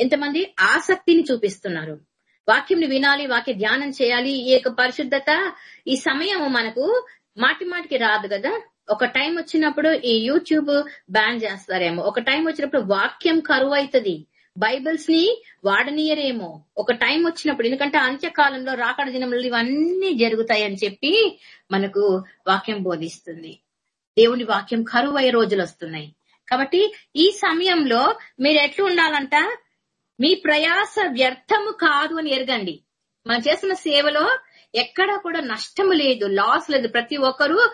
ఎంతమంది ఆసక్తిని చూపిస్తున్నారు? వాక్యంని వినాలి వాక్య ధ్యానం చేయాలి ఈ యొక్క పరిశుద్ధత ఈ సమయం మనకు మాటి మాటికి రాదు కదా. ఒక టైం వచ్చినప్పుడు ఈ యూట్యూబ్ బ్యాన్ చేస్తారేమో. ఒక టైం వచ్చినప్పుడు వాక్యం కరువు అవుతుంది బైబిల్స్ని వాడనీయరేమో. ఒక టైం వచ్చినప్పుడు ఎందుకంటే అంత్యకాలంలో రాకడ దినంలో ఇవన్నీ జరుగుతాయని చెప్పి మనకు వాక్యం బోధిస్తుంది. దేవుని వాక్యం కరువు అయ్యే రోజులు వస్తున్నాయి. కాబట్టి ఈ సమయంలో మీరు ఎట్లు ఉండాలంట? మీ ప్రయాస వ్యర్థము కాదు అని ఎరగండి. మనం చేస్తున్న సేవలో ఎక్కడా కూడా నష్టం లేదు లాస్ లేదు. ప్రతి ఒక్కరూ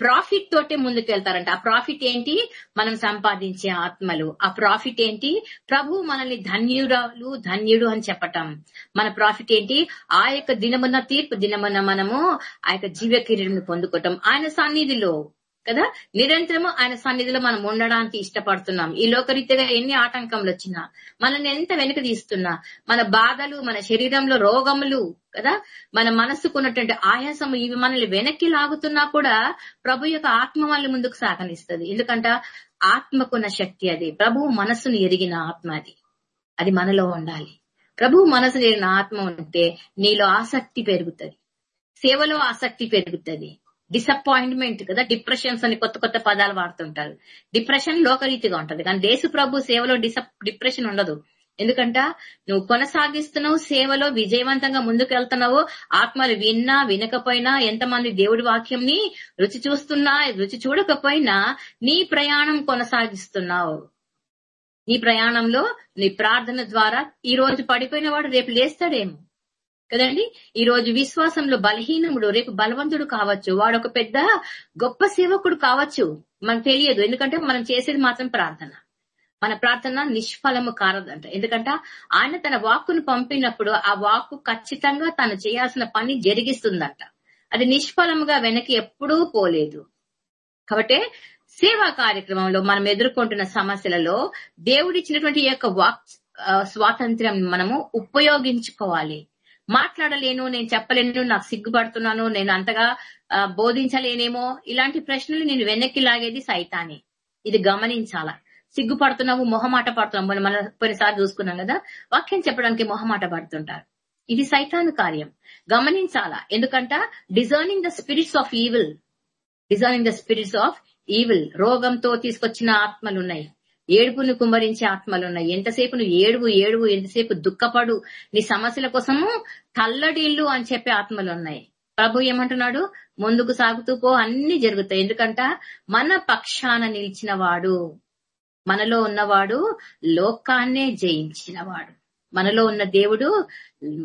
ప్రాఫిట్ తోటే ముందుకెళ్తారంట. ఆ ప్రాఫిట్ ఏంటి? మనం సంపాదించే ఆత్మలు. ఆ ప్రాఫిట్ ఏంటి? ప్రభు మనల్ని ధన్యురాలు ధన్యుడు అని చెప్పటం. మన ప్రాఫిట్ ఏంటి? ఆ యొక్క దినమున తీర్పు దినమున మనము ఆ యొక్క జీవ కిరీటం పొందుకోవటం. ఆయన సన్నిధిలో కదా? నిరంతరము ఆయన సన్నిధిలో మనం ఉండడానికి ఇష్టపడుతున్నాం. ఈ లోకరీత్యగా ఎన్ని ఆటంకములు వచ్చినా మనల్ని ఎంత వెనుక తీస్తున్నా మన బాధలు మన శరీరంలో రోగములు కదా? మన మనసుకున్నటువంటి ఆయాసము ఇవి మనల్ని వెనక్కి లాగుతున్నా కూడా ప్రభు యొక్క ఆత్మ మనల్ని ముందుకు సాగనిస్తుంది. ఎందుకంట? ఆత్మకున్న శక్తి అది. ప్రభు మనసును ఎరిగిన ఆత్మ అది. అది మనలో ఉండాలి. ప్రభు మనసు ఎరిగిన ఆత్మ ఉంటే నీలో ఆసక్తి పెరుగుతుంది. సేవలో ఆసక్తి పెరుగుతుంది. డిసప్పాయింట్మెంట్ కదా డిప్రెషన్స్ అని కొత్త కొత్త పదాలు వాడుతుంటారు. డిప్రెషన్ లోకరీతిగా ఉంటది. కానీ దేశ ప్రభు సేవలో డిప్రెషన్ ఉండదు. ఎందుకంట నువ్వు కొనసాగిస్తున్నావు సేవలో విజయవంతంగా ముందుకు వెళ్తున్నావు ఆత్మలు విన్నా వినకపోయినా ఎంతమంది దేవుడి వాక్యంని రుచి చూస్తున్నా రుచి చూడకపోయినా నీ ప్రయాణం కొనసాగిస్తున్నావు. నీ ప్రయాణంలో నీ ప్రార్థన ద్వారా ఈ రోజు పడిపోయిన వాడు రేపు లేస్తాడేమో. కదండి? ఈ రోజు విశ్వాసంలో బలహీనముడు రేపు బలవంతుడు కావచ్చు. వాడు ఒక పెద్ద గొప్ప సేవకుడు కావచ్చు. మనకు తెలియదు. ఎందుకంటే మనం చేసేది మాత్రం ప్రార్థన. మన ప్రార్థన నిష్ఫలము కారదంట. ఎందుకంటే? ఆయన తన వాక్కును పంపినప్పుడు ఆ వాక్కు ఖచ్చితంగా తను చేయాల్సిన పని జరిగిస్తుందంట. అది నిష్ఫలముగా వెనక్కి ఎప్పుడూ పోలేదు. కాబట్టి సేవా కార్యక్రమంలో మనం ఎదుర్కొంటున్న సమస్యలలో దేవుడిచ్చినటువంటి యొక్క వాక్ స్వాతంత్ర్యం మనము ఉపయోగించుకోవాలి. మాట్లాడలేను నేను చెప్పలేను నాకు సిగ్గుపడుతున్నాను నేను అంతగా ఆ, బోధించలేనేమో ఇలాంటి ప్రశ్నలు నేను వెనక్కి లాగేది సైతానే. ఇది గమనించాలా? సిగ్గుపడుతున్నావు మొహమాట పడుతున్నావు మనం మన కొన్నిసార్లు చూసుకున్నాం కదా? వాక్యం చెప్పడానికి మొహమాట పడుతుంటారు. ఇది సైతాను కార్యం. గమనించాలా? ఎందుకంట? Discerning the spirits of evil. Discerning the spirits of evil. రోగంతో తీసుకొచ్చిన ఆత్మలు ఉన్నాయి ఏడుపును కుమ్మరించే ఆత్మలు ఉన్నాయి ఎంతసేపు నువ్వు ఏడువు ఏడువు ఎంతసేపు దుఃఖపడు నీ సమస్యల కోసము తల్లడిల్లు అని చెప్పే ఆత్మలు ఉన్నాయి ప్రభు ఏమంటున్నాడు? ముందుకు సాగుతూ పో అన్ని జరుగుతాయి. ఎందుకంట? మన పక్షాన నిలిచిన వాడు మనలో ఉన్నవాడు లోకాన్నే జయించినవాడు. మనలో ఉన్న దేవుడు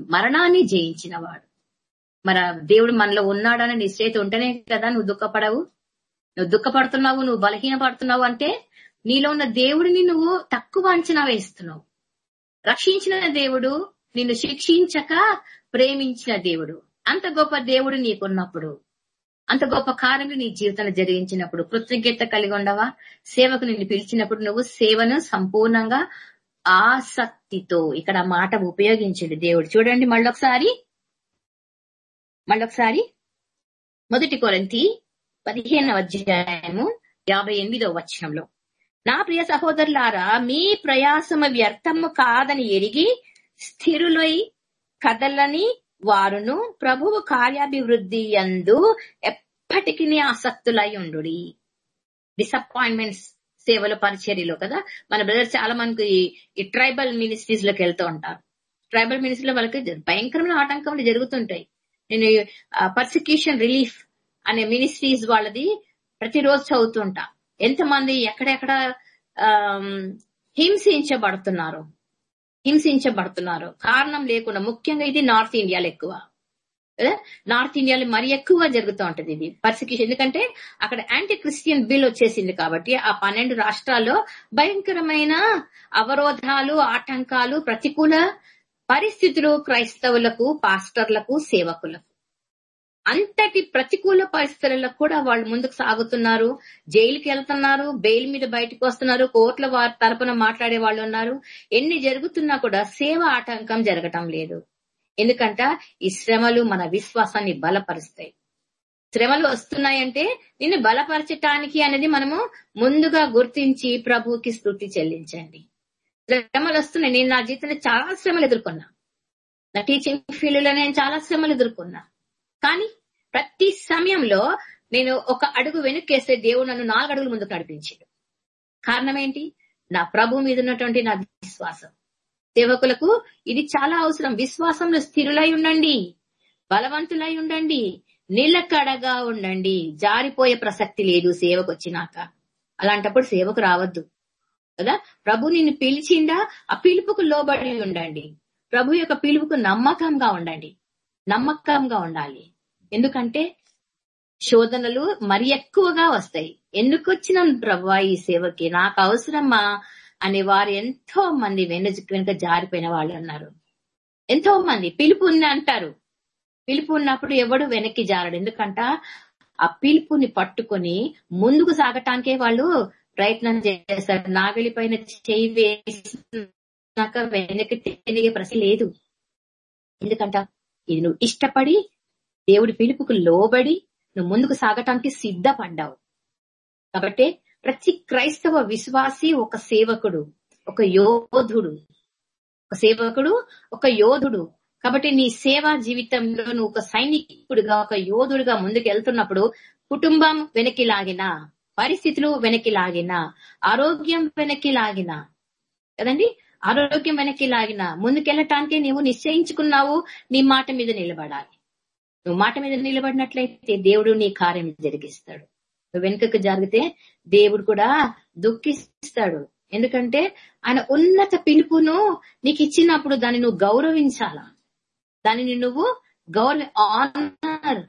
మరణాన్ని జయించినవాడు. మరి దేవుడు మనలో ఉన్నాడని నిశ్చయిత ఉంటేనే కదా నువ్వు దుఃఖపడవు? నువ్వు దుఃఖపడుతున్నావు నువ్వు బలహీన పడుతున్నావు అంటే నీలో ఉన్న దేవుడిని నువ్వు తక్కువ అంచనా వేస్తున్నావు. రక్షించిన దేవుడు నిన్ను శిక్షించక ప్రేమించిన దేవుడు. అంత గొప్ప దేవుడు నీకున్నప్పుడు అంత గొప్ప కార్యములు నీ జీవితంలో జరిగించినప్పుడు కృతజ్ఞత కలిగి ఉండవా? సేవకు నిన్ను పిలిచినప్పుడు నువ్వు సేవను సంపూర్ణంగా ఆసక్తితో ఇక్కడ మాట ఉపయోగించండి దేవుడు. చూడండి మళ్ళొకసారి. మళ్ళొకసారి. మొదటి కొరంతి పదిహేనవ అధ్యాయము యాభై ఎనిమిదవ వచనంలో. నా ప్రియ సహోదరులారా మీ ప్రయాసము వ్యర్థము కాదని ఎరిగి స్థిరులై కదలని వారును ప్రభువు కార్యాభివృద్ధి ఎందు ఎప్పటికీ ఆసక్తులై ఉండు డిసప్పాయింట్మెంట్స్ సేవల పరిచర్యలో కదా? మన బ్రదర్ చాలా మందికి ఈ- ఈ ట్రైబల్ మినిస్ట్రీస్లోకి వెళ్తూ ఉంటారు. ట్రైబల్ మినిస్ట్రీలో వాళ్ళకి భయంకరమైన ఆటంకములు జరుగుతుంటాయి. నేను పర్సిక్యూషన్ రిలీఫ్ అనే మినిస్ట్రీస్ వాళ్ళది ప్రతిరోజు చదువుతుంటా ఎంతమంది ఎక్కడెక్కడ ఆ హింసించబడుతున్నారు? హింసించబడుతున్నారు. కారణం లేకుండా ముఖ్యంగా ఇది నార్త్ ఇండియాలో ఎక్కువ. నార్త్ ఇండియాలో మరి ఎక్కువగా జరుగుతూ ఉంటది ఇది. పర్సిక్యూషన్ ఎందుకంటే అక్కడ యాంటీ క్రిస్టియన్ బిల్ వచ్చేసింది కాబట్టి ఆ పన్నెండు రాష్ట్రాల్లో భయంకరమైన అవరోధాలు ఆటంకాలు ప్రతికూల పరిస్థితులు క్రైస్తవులకు పాస్టర్లకు సేవకులకు. అంతటి ప్రతికూల పరిస్థితులలో కూడా వాళ్ళు ముందుకు సాగుతున్నారు. జైలుకి వెళ్తున్నారు బెయిల్ మీద బయటకు వస్తున్నారు కోర్టుల వారి తరపున మాట్లాడే వాళ్ళు ఉన్నారు. ఎన్ని జరుగుతున్నా కూడా సేవ ఆటంకం జరగటం లేదు. ఎందుకంట ఈ శ్రమలు మన విశ్వాసాన్ని బలపరుస్తాయి. శ్రమలు వస్తున్నాయంటే నిన్ను బలపరచటానికి అనేది మనము ముందుగా గుర్తించి ప్రభువుకి స్థుతి చెల్లించండి. శ్రమలు వస్తున్నాయి. నేను నా జీవితంలో చాలా శ్రమలు ఎదుర్కొన్నా. నా టీచింగ్ ఫీల్డ్లో నేను చాలా శ్రమలు ఎదుర్కొన్నా. కానీ ప్రతి సమయంలో నేను ఒక అడుగు వెనుక్కేస్తే దేవుడు నన్ను నాలుగు అడుగులు ముందుకు నడిపించాడు. కారణం ఏంటి నా ప్రభు మీద ఉన్నటువంటి నా విశ్వాసం. సేవకులకు ఇది చాలా అవసరం. విశ్వాసంలో స్థిరులై ఉండండి. బలవంతులై ఉండండి. నిలకడగా ఉండండి. జారిపోయే ప్రసక్తి లేదు సేవకు వచ్చినాక. అలాంటప్పుడు సేవకు రావద్దు. కదా? ప్రభు నిన్ను పిలిచిందా? ఆ పిలుపుకు లోబడి ఉండండి. ప్రభు యొక్క పిలుపుకు నమ్మకంగా ఉండండి. నమ్మకంగా ఉండాలి. ఎందుకంటే శోధనలు మరి ఎక్కువగా వస్తాయి. ఎందుకు వచ్చినాను ప్రభా ఈ సేవకి? నాకు అవసరమా? అనే వారు ఎంతో మంది వెనక వెనుక జారిపోయిన వాళ్ళు అన్నారు ఎంతో మంది పిలుపు ఉంది అంటారు. పిలుపు ఉన్నప్పుడు ఎవడు వెనక్కి జారడు. ఎందుకంట ఆ పిలుపుని పట్టుకొని ముందుకు సాగటానికే వాళ్ళు ప్రయత్నం చేస్తారు. నాగలి పైన చేయి వేసినాక వెనక్కి తిరిగే ప్రశ్న లేదు. ఎందుకంట ఇది నువ్వు ఇష్టపడి దేవుడి పిలుపుకు లోబడి నువ్వు ముందుకు సాగటానికి సిద్ధపడ్డావు. కాబట్టి ప్రతి క్రైస్తవ విశ్వాసి ఒక సేవకుడు ఒక యోధుడు. ఒక సేవకుడు ఒక యోధుడు. కాబట్టి నీ సేవా జీవితంలో నువ్వు ఒక సైనికుడిగా ఒక యోధుడిగా ముందుకు వెళ్తున్నప్పుడు కుటుంబం వెనక్కి లాగినా పరిస్థితులు వెనక్కి లాగినా ఆరోగ్యం వెనక్కి లాగినా కదండి? ఆరోగ్యం వెనక్కి లాగినా ముందుకెళ్ళటానికి నీవు నిశ్చయించుకున్నావు నీ మాట మీద నిలబడాలి. నువ్వు మాట మీద నిలబడినట్లయితే దేవుడు నీ కార్యం జరిగిస్తాడు. నువ్వు వెనుకకు జరిగితే దేవుడు కూడా దుఃఖిస్తాడు. ఎందుకంటే ఆయన ఉన్నత పిలుపును నీకు ఇచ్చినప్పుడు దాన్ని నువ్వు గౌరవించాలా? దానిని నువ్వు గౌరవ honour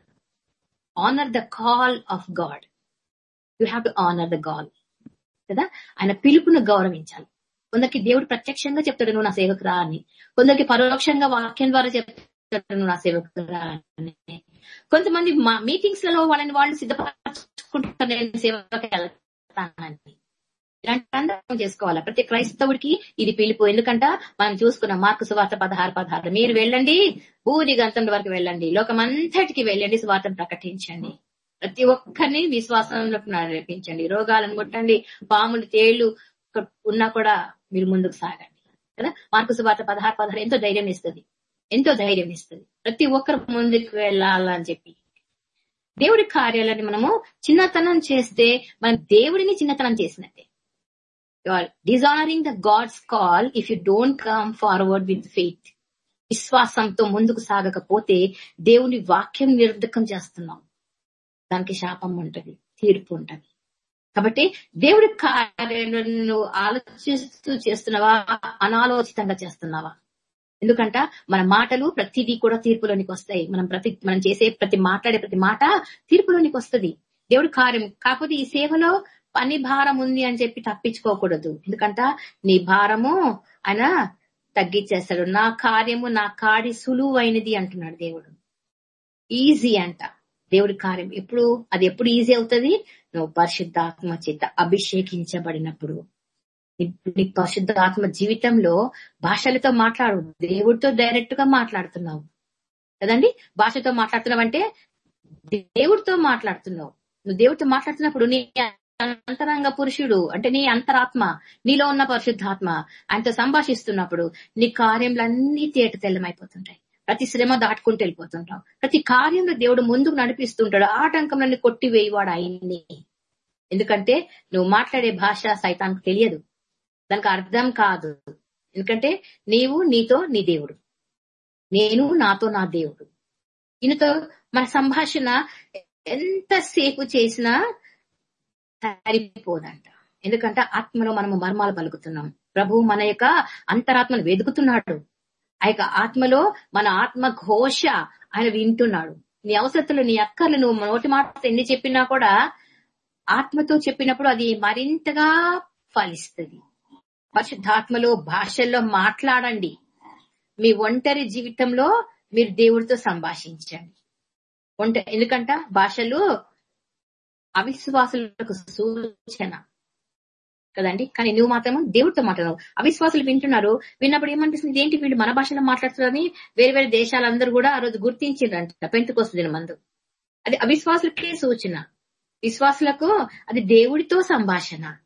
honour the call of God you have to honour the call కదా? ఆయన పిలుపును గౌరవించాలి. కొందరికి దేవుడు ప్రత్యక్షంగా చెప్తాడు నువ్వు నా సేవకురా అని కొందరికి పరోక్షంగా వాక్యం ద్వారా చెప్తాడు నా సేవకురా కొంతమంది కొంతమంది మీటింగ్స్లలో వాళ్ళని వాళ్ళు సిద్ధపరచుకుంటారు నేను సేవకి వెళ్తానని ఇలాంటి చేసుకోవాలి? ప్రతి క్రైస్తవుడికి ఇది పిలుపు ఎందుకంట మనం చూసుకున్నాం మార్కు సువార్త పదహారు పదహారు మీరు వెళ్ళండి భూది గంతం వరకు వెళ్ళండి లోకమంతటికి వెళ్ళండి సువార్తను ప్రకటించండి. ప్రతి ఒక్కరిని విశ్వాసంలో నడిపించండి. రోగాలను ముట్టండి పాములు తేళ్ళు ఉన్నా కూడా మీరు ముందుకు సాగండి. కదా? మార్కు సువార్త పదహారు పదహారు ఎంతో ధైర్యం ఇస్తుంది. ఎంతో ధైర్యం ఇస్తుంది. ప్రతి ఒక్కరు ముందుకు వెళ్ళాలని చెప్పి. దేవుడి కార్యాలని మనము చిన్నతనం చేస్తే మనం దేవుడిని చిన్నతనం చేసినట్టే. Or dishonouring the God's call if you don't come forward with faith విశ్వాసంతో ముందుకు సాగకపోతే దేవుని వాక్యం నిర్ధకం చేస్తున్నాం. దానికి శాపం ఉంటది తీర్పు ఉంటది. కాబట్టి దేవుడి కార్యాలను ఆలోచిస్తూ చేస్తున్నావా? అనాలోచితంగా చేస్తున్నావా? ఎందుకంట మన మాటలు ప్రతిదీ కూడా తీర్పులోనికి వస్తాయి. మనం ప్రతి మనం చేసే ప్రతి మాట్లాడే ప్రతి మాట తీర్పులోనికి వస్తుంది. దేవుడి కార్యం కాకపోతే ఈ సేవలో పని భారం ఉంది అని చెప్పి తప్పించుకోకూడదు. ఎందుకంట నీ భారము ఆయన తగ్గించేస్తాడు. నా కార్యము నా కాడి సులువైనది అంటున్నాడు దేవుడు. ఈజీ అంట. దేవుడి కార్యం ఎప్పుడు అది ఎప్పుడు ఈజీ అవుతుంది? నువ్వు పరిశుద్ధాత్మ చేత అభిషేకించబడినప్పుడు. నీ పరిశుద్ధాత్మ జీవితంలో భాషలతో మాట్లాడు. దేవుడితో డైరెక్ట్గా మాట్లాడుతున్నావు. కదండి? భాషతో మాట్లాడుతున్నావు అంటే దేవుడితో మాట్లాడుతున్నావు. నువ్వు దేవుడితో మాట్లాడుతున్నప్పుడు నీ అంతరంగ పురుషుడు అంటే నీ అంతరాత్మ నీలో ఉన్న పరిశుద్ధాత్మ ఆయనతో సంభాషిస్తున్నప్పుడు నీ కార్యములన్నీ తేట తెల్లమైపోతుంటాయి ప్రతి శ్రమ దాటుకుంటూ వెళ్ళిపోతుంటావు. ప్రతి కార్యంలో దేవుడు ముందుకు నడిపిస్తుంటాడు. ఆటంకంలన్నీ కొట్టివేయవాడు ఆయన్ని ఎందుకంటే నువ్వు మాట్లాడే భాష సైతానికి తెలియదు. దానికి అర్థం కాదు. ఎందుకంటే నీవు నీతో నీ దేవుడు. నేను నాతో నా దేవుడు. ఈయనతో మన సంభాషణ ఎంతసేపు చేసినా సరిపోదంట. ఎందుకంటే ఆత్మలో మనము మర్మాలు పలుకుతున్నాం. ప్రభు మన యొక్క అంతరాత్మను వెతుకుతున్నాడు. ఆ యొక్క ఆత్మలో మన ఆత్మ ఘోష ఆయన వింటున్నాడు. నీ అవసరతలు నీ అక్కర్లు నువ్వు నోటి మాట ఎన్ని చెప్పినా కూడా ఆత్మతో చెప్పినప్పుడు అది మరింతగా ఫలిస్తుంది. పరిశుద్ధాత్మలో భాషల్లో మాట్లాడండి. మీ ఒంటరి జీవితంలో మీరు దేవుడితో సంభాషించండి. ఒంట ఎందుకంట? భాషలు అవిశ్వాసులకు సూచన. కదండి? కానీ నువ్వు మాత్రము దేవుడితో మాట్లాడవు. అవిశ్వాసులు వింటున్నారు. విన్నప్పుడు ఏమనిపిస్తుంది? ఏంటి వీళ్ళు మన భాషలో మాట్లాడుతున్నారని వేరే వేరే దేశాలందరూ కూడా ఆ రోజు గుర్తించిండ్రంట పెంతుకొస్తుంది మందు అది అవిశ్వాసులకే సూచన. విశ్వాసులకు అది దేవుడితో సంభాషణ.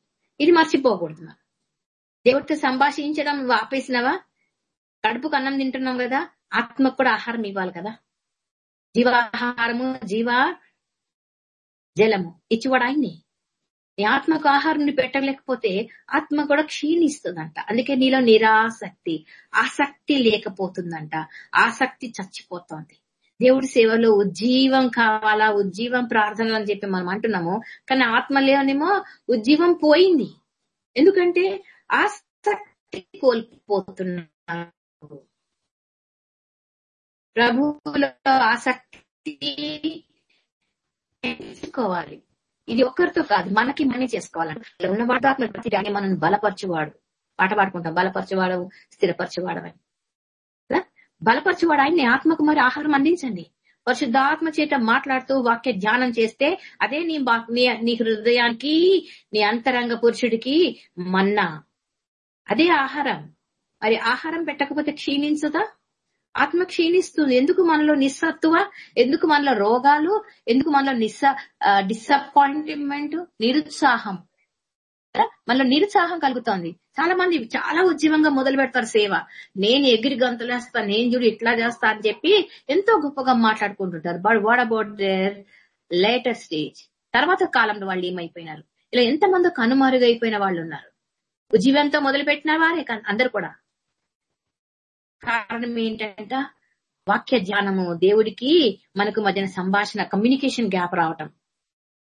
ఇది మర్చిపోకూడదు. దేవుడితో సంభాషించడం ఆపేసినవా కడుపుకు అన్నం తింటున్నాం కదా ఆత్మకు కూడా ఆహారం ఇవ్వాలి కదా. జీవాహారము జీవ జలము ఇచ్చివాడు ఆయన్ని నీ ఆత్మకు ఆహారం పెట్టలేకపోతే ఆత్మ కూడా క్షీణిస్తుందంట. అందుకే నీలో నిరాసక్తి ఆసక్తి లేకపోతుందంట. ఆసక్తి చచ్చిపోతోంది. దేవుడి సేవలో ఉజ్జీవం కావాలా? ఉజ్జీవం ప్రార్థన అని చెప్పి మనం అంటున్నాము. కానీ ఆత్మ లేవనేమో ఉజ్జీవం పోయింది. ఎందుకంటే ఆసక్తి కోల్పోతున్నారు ప్రభువులో ఆసక్తి పెంచుకోవాలి. ఇది ఒక్కరితో కాదు మనకి మనీ చేసుకోవాలంటే ఉన్నవాడు ఆత్మ ప్రతి దాన్ని మనం బలపరచువాడు. పాట పాడుకుంటాం బలపరచువాడు స్థిరపరచువాడు అని. బలపరచువాడు ఆయన్ని ఆత్మకు మరి ఆహారం అందించండి. పరిశుద్ధాత్మ చేత మాట్లాడుతూ వాక్య ధ్యానం చేస్తే అదే నీ నీ హృదయానికి నీ అంతరంగ పురుషుడికి మన్నా. అదే ఆహారం. మరి ఆహారం పెట్టకపోతే క్షీణించదా? ఆత్మ క్షీణిస్తుంది. ఎందుకు మనలో నిస్సత్తువ? ఎందుకు మనలో రోగాలు? ఎందుకు మనలో నిస్స డిసప్పాయింట్మెంట్ నిరుత్సాహం. మనలో నిరుత్సాహం కలుగుతోంది. చాలా మంది చాలా ఉద్యమంగా మొదలు పెడతారు సేవ. నేను ఎగిరి గంతులేస్తా నేను చూడు ఇట్లా చేస్తా అని చెప్పి ఎంతో గొప్పగా మాట్లాడుకుంటుంటారు. But what about their later stage తర్వాత కాలంలో వాళ్ళు ఏమైపోయినారు? ఇలా ఎంతమంది కనుమరుగైపోయిన వాళ్ళు ఉన్నారు? ఉజీవంతో మొదలు పెట్టిన వారే అందరు కూడా. కారణం ఏంటంట వాక్య ధ్యానము దేవుడికి మనకు మధ్యన సంభాషణ కమ్యూనికేషన్ గ్యాప్ రావటం.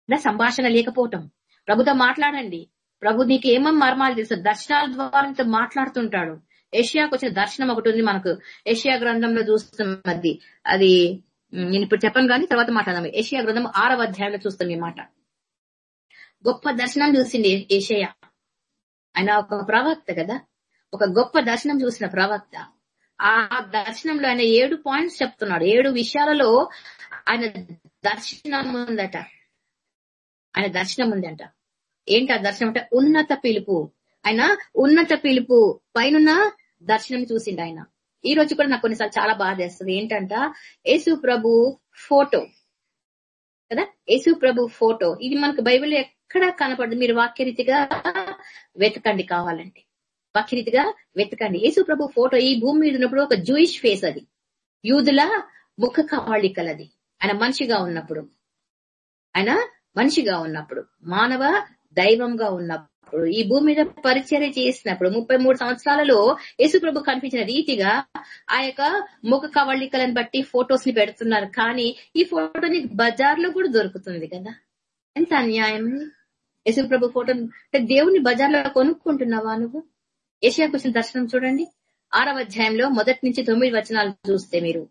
లేదా సంభాషణ లేకపోవటం. ప్రభుతో మాట్లాడండి. ప్రభు నీకు ఏమేం మర్మాలు తెలుసు? దర్శనాల ద్వారా మాట్లాడుతుంటాడు. ఏషియాకు వచ్చిన దర్శనం ఒకటి ఉంది మనకు. ఏషియా గ్రంథంలో చూస్తున్నది అది. అది నేను ఇప్పుడు చెప్పను కానీ తర్వాత మాట్లాడదాం. ఏషియా గ్రంథం ఆరవ అధ్యాయంలో చూస్తాం ఈ మాట. గొప్ప దర్శనం చూసింది ఏషియా. ఆయన ఒక ప్రవక్త కదా. ఒక గొప్ప దర్శనం చూసిన ప్రవక్త. ఆ దర్శనంలో ఆయన ఏడు పాయింట్స్ చెప్తున్నాడు. ఏడు విషయాలలో ఆయన దర్శనం ఉందట. ఆయన దర్శనం ఉందంట. ఏంటి ఆ దర్శనం అంటే ఉన్నత పిలుపు. ఆయన ఉన్నత పిలుపు పైన దర్శనం చూసిండు ఆయన. ఈ రోజు కూడా నాకు కొన్నిసార్లు చాలా బాధ వేస్తుంది. ఏంటంట? యేసు ప్రభు ఫోటో. కదా? యేసు ప్రభు ఫోటో. ఇది మనకు బైబిల్ ఎక్కడా కనపడదు. మీరు వాక్యరీతిగా వెతకండి కావాలంటే. వాక్యరీతిగా వెతకండి. యేసు ప్రభు ఫోటో ఈ భూమి మీద ఉన్నప్పుడు ఒక జూయిష్ ఫేస్ అది. యూదుల ముఖ కవాళికలది. ఆయన మనిషిగా ఉన్నప్పుడు. ఆయన మనిషిగా ఉన్నప్పుడు. మానవ దైవంగా ఉన్నప్పుడు. ఈ భూమి మీద పరిచర్య చేసినప్పుడు ముప్పై మూడు సంవత్సరాలలో యేసుప్రభు కనిపించిన రీతిగా ఆ యొక్క ముఖ కవళికలను బట్టి ఫొటోస్ని పెడుతున్నారు. కానీ ఈ ఫోటో నీకు బజార్లో కూడా దొరుకుతుంది కదా. ఎంత అన్యాయం యేసుప్రభు ఫోటోను అంటే దేవుని బజార్లో కొనుక్కుంటున్నావా నువ్వు? ఏషియా కృష్ణ దర్శనం చూడండి. ఆరవ అధ్యాయంలో మొదటి నుంచి తొమ్మిది వచనాలు చూస్తే మీరు.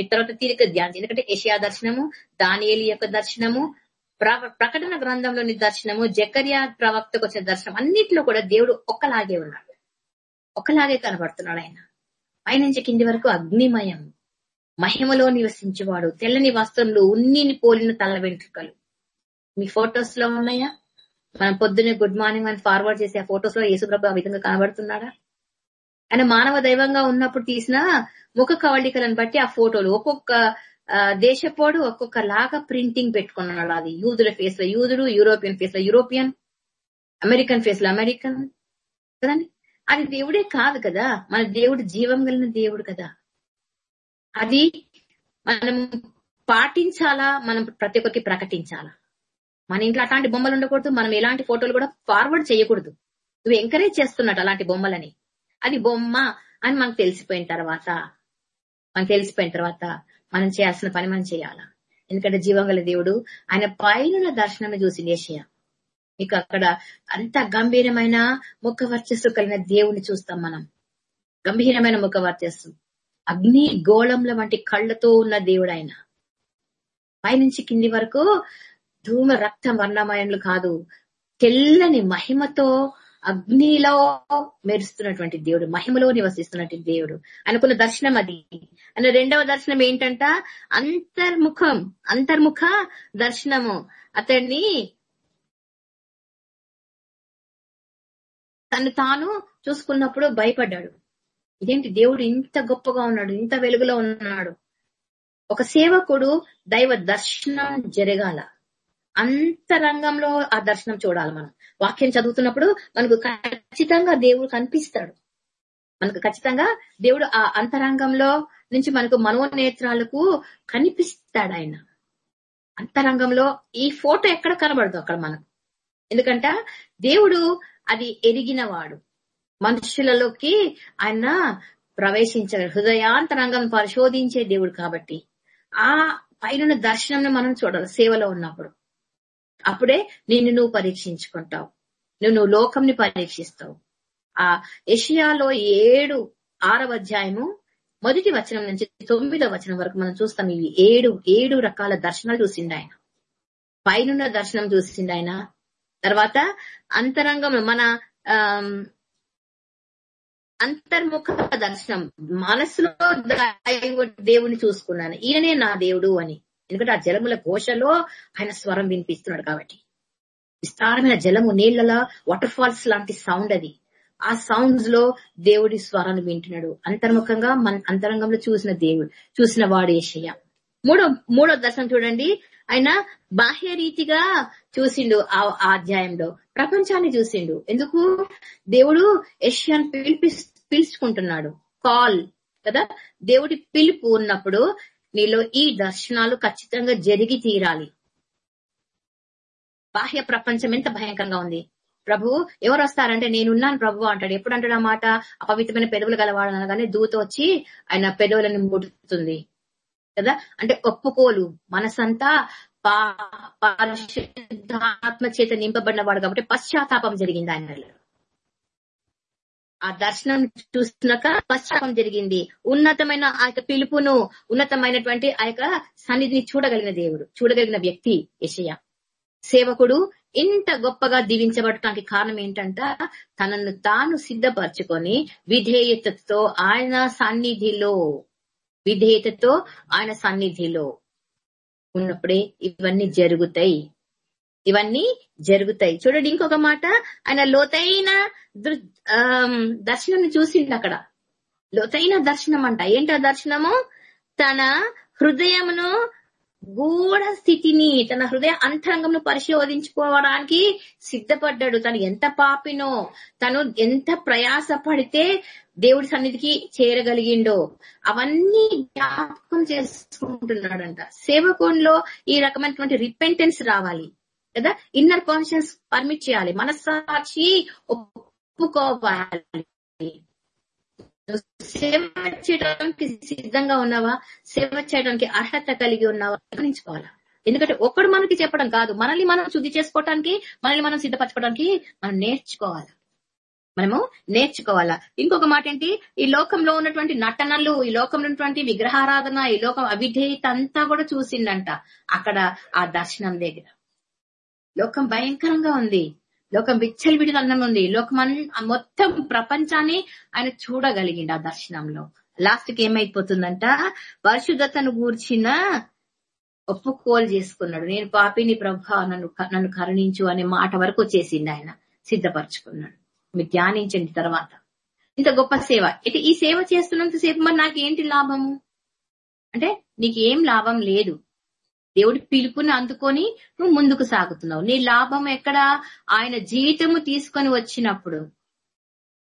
ఈ తర్వాత తీరిక ధ్యానం. ఎందుకంటే ఏషియా దర్శనము దానియేలి యొక్క దర్శనము ప్ర- ప్రకటన గ్రంథంలోని దర్శనము జకర్యా ప్రవక్తకు వచ్చిన దర్శనం అన్నిట్లో కూడా దేవుడు ఒక్కలాగే ఉన్నాడు. ఒకలాగే కనబడుతున్నాడు ఆయన. పైనుంచి కింది వరకు అగ్నిమయం మహిమలో నివసించేవాడు తెల్లని వస్త్రంలో ఉన్నిని పోలిన తల వెంట్రుకలు. మీ ఫొటోస్లో ఉన్నాయా? మనం పొద్దున్నే గుడ్ మార్నింగ్ అని ఫార్వర్డ్ చేసే ఆ ఫొటోస్లో యేసుప్రభు ఆ విధంగా కనబడుతున్నాడా? ఆయన మానవ దైవంగా ఉన్నప్పుడు తీసిన ముఖ కవళికలను బట్టి ఆ ఫోటోలు ఒక్కొక్క దేశపోడు ఒక్కొక్క లాగా ప్రింటింగ్ పెట్టుకున్నాడు అది. యూదుల ఫేస్లో యూదుడు యూరోపియన్ ఫేస్లో యూరోపియన్ అమెరికన్ ఫేస్లో అమెరికన్ కదండి? అది దేవుడే కాదు కదా. మన దేవుడు జీవం కలిగిన దేవుడు కదా. అది మనం పాటించాలా? మనం ప్రతి ఒక్కరికి ప్రకటించాలా? మన ఇంట్లో అట్లాంటి బొమ్మలు ఉండకూడదు మనం ఎలాంటి ఫోటోలు కూడా ఫార్వర్డ్ చేయకూడదు. నువ్వు ఎంకరేజ్ చేస్తున్నట్టు అలాంటి బొమ్మలని. అది బొమ్మ అని మనకు తెలిసిపోయిన తర్వాత మనకు తెలిసిపోయిన తర్వాత మనం చేయాల్సిన పని మనం చేయాలా? ఎందుకంటే జీవంగల దేవుడు ఆయన పైన దర్శనం చూసి ఏషియా. మీకు అక్కడ అంత గంభీరమైన ముఖ వర్చస్సు కలిగిన దేవుని చూస్తాం మనం. గంభీరమైన ముఖ వర్చస్సు. అగ్ని గోళంల వంటి కళ్ళతో ఉన్న దేవుడు ఆయన. పైనుంచి కింది వరకు ధూమ రక్త వర్ణమయములు కాదు తెల్లని మహిమతో అగ్నిలో మెరుస్తున్నటువంటి దేవుడు మహిమలో నివసిస్తున్నటువంటి దేవుడు. అనుకున్న దర్శనం అది. అని రెండవ దర్శనం ఏంటంట? అంతర్ముఖం అంతర్ముఖ దర్శనము. అతన్ని తను తాను చూసుకున్నప్పుడు భయపడ్డాడు. ఇదేంటి దేవుడు ఇంత గొప్పగా ఉన్నాడు ఇంత వెలుగులో ఉన్నాడు? ఒక సేవకుడు దైవ దర్శనం జరగాల. అంతరంగంలో ఆ దర్శనం చూడాలి మనం. వాక్యం చదువుతున్నప్పుడు మనకు ఖచ్చితంగా దేవుడు కనిపిస్తాడు. మనకు ఖచ్చితంగా దేవుడు ఆ అంతరంగంలో నుంచి మనకు మనోనేత్రాలకు కనిపిస్తాడు ఆయన. అంతరంగంలో ఈ ఫోటో ఎక్కడ కనబడదు అక్కడ మనకు. ఎందుకంట దేవుడు అది ఎరిగినవాడు. మనుషులలోకి ఆయన ప్రవేశించాడు హృదయాంతరంగం పరిశోధించే దేవుడు కాబట్టి ఆ పైన దర్శనం మనం చూడాలి సేవలో ఉన్నప్పుడు. అప్పుడే నిన్ను నువ్వు పరీక్షించుకుంటావు. నువ్వు నువ్వు లోకంని పరీక్షిస్తావు. ఆ ఏషియాలో ఏడు ఆరవ అధ్యాయము మొదటి వచనం నుంచి తొమ్మిదవ వచనం వరకు మనం చూస్తాం ఇవి ఏడు ఏడు రకాల దర్శనాలు చూసిండు ఆయన. పైనున్న దర్శనం చూసిండు ఆయన. తర్వాత అంతరంగం మన అంతర్ముఖ దర్శనం. మనసులో దేవుని చూసుకున్నాను. ఈయనే నా దేవుడు అని. ఎందుకంటే ఆ జలముల ఘోషలో ఆయన స్వరం వినిపిస్తున్నాడు కాబట్టి. విస్తారమైన జలము నీళ్ళలో వాటర్ ఫాల్స్ లాంటి సౌండ్ అది. ఆ సౌండ్స్లో దేవుడి స్వరాన్ని వింటున్నాడు. అంతర్ముఖంగా మన అంతరంగంలో చూసిన దేవుడు చూసిన వాడు ఏషయ్య. మూడో మూడో దర్శనం చూడండి. ఆయన బాహ్య రీతిగా చూసిండు ఆ ఆ అధ్యాయంలో. ప్రపంచాన్ని చూసిండు. ఎందుకు? దేవుడు ఏషియాను పిలిపి పిలుచుకుంటున్నాడు. కాల్ కదా? దేవుడి పిలుపు ఉన్నప్పుడు నీలో ఈ దర్శనాలు ఖచ్చితంగా జరిగి తీరాలి. బాహ్య ప్రపంచం ఎంత భయంకరంగా ఉంది. ప్రభు ఎవరు వస్తారంటే నేనున్నాను ప్రభు అంటాడు. ఎప్పుడు అంటాడు ఆ మాట? అపవిత్రమైన పెదవులు గలవాడు అనగానే దూత వచ్చి ఆయన పెదవులను ముడుతుంది. కదా? అంటే ఒప్పుకోలు. మనసంతా పా- పరిశుద్ధాత్మ చేత నింపబడినవాడు కాబట్టి పశ్చాత్తాపం జరిగింది ఆయనలో. ఆ దర్శనం చూసినాక పశ్చాత్తాపం జరిగింది. ఉన్నతమైన ఆ యొక్క పిలుపును ఉన్నతమైనటువంటి ఆ యొక్క సన్నిధిని చూడగలిగిన దేవుడు చూడగలిగిన వ్యక్తి యషయ. సేవకుడు ఇంత గొప్పగా దీవించబడటానికి కారణం ఏంటంట తనను తాను సిద్ధపరచుకొని విధేయతతో ఆయన సన్నిధిలో విధేయతతో ఆయన సన్నిధిలో ఉన్నప్పుడే ఇవన్నీ జరుగుతాయి. ఇవన్నీ జరుగుతాయి. చూడండి ఇంకొక మాట. ఆయన లోతైన దృ- దర్శనం చూసిండు అక్కడ. లోతైన దర్శనం అంట. ఏంటి ఆ దర్శనము? తన హృదయమును గూఢ స్థితిని తన హృదయ అంతరంగంను పరిశోధించుకోవడానికి సిద్ధపడ్డాడు. తను ఎంత పాపినో తను ఎంత ప్రయాస పడితే దేవుడి సన్నిధికి చేరగలిగిండో. అవన్నీ జ్ఞాపకం చేసుకుంటున్నాడంట. సేవకోణంలో ఈ రకమైనటువంటి రిపెంటెన్స్ రావాలి. కదా? ఇన్నర్ కాన్షియన్స్ పర్మిట్ చేయాలి. మనస్సాక్షి ఒప్పుకోవాలి. సేవ చేయడానికి సిద్ధంగా ఉన్నావా? సేవ చేయడానికి అర్హత కలిగి ఉన్నావా? గమనించుకోవాలా? ఎందుకంటే ఒక్కడు మనకి చెప్పడం కాదు. మనల్ని మనం శుద్ధి చేసుకోవటానికి మనల్ని మనం సిద్ధపరచుకోవడానికి మనం నేర్చుకోవాలి? మనము నేర్చుకోవాలా? ఇంకొక మాట ఏంటి? ఈ లోకంలో ఉన్నటువంటి నటనలు ఈ లోకంలో ఉన్నటువంటి విగ్రహారాధన ఈ లోకం అవిధేయత అంతా కూడా చూసిండంట అక్కడ ఆ దర్శనం దగ్గర. లోకం భయంకరంగా ఉంది. లోకం విచ్చలవిడి అన్నం ఉంది. లోకం మొత్తం ప్రపంచాన్ని ఆయన చూడగలిగిండు ఆ దర్శనంలో. లాస్ట్కి ఏమైపోతుందంట? పరిశుద్ధతను గూర్చిన ఒప్పుకోలు చేసుకున్నాడు. నేను పాపిని ప్రభా నన్ను నన్ను కరుణించు అనే మాట వరకు వచ్చేసింది ఆయన. సిద్ధపరచుకున్నాడు. మీరు ధ్యానించండి తర్వాత. ఇంత గొప్ప సేవ. అయితే ఈ సేవ చేస్తున్నంత సేపు మరి నాకు ఏంటి లాభము? అంటే నీకు ఏం లాభం లేదు. దేవుడి పిలుపుని అందుకొని నువ్వు ముందుకు సాగుతున్నావు. నీ లాభం ఎక్కడ? ఆయన జీతము తీసుకొని వచ్చినప్పుడు.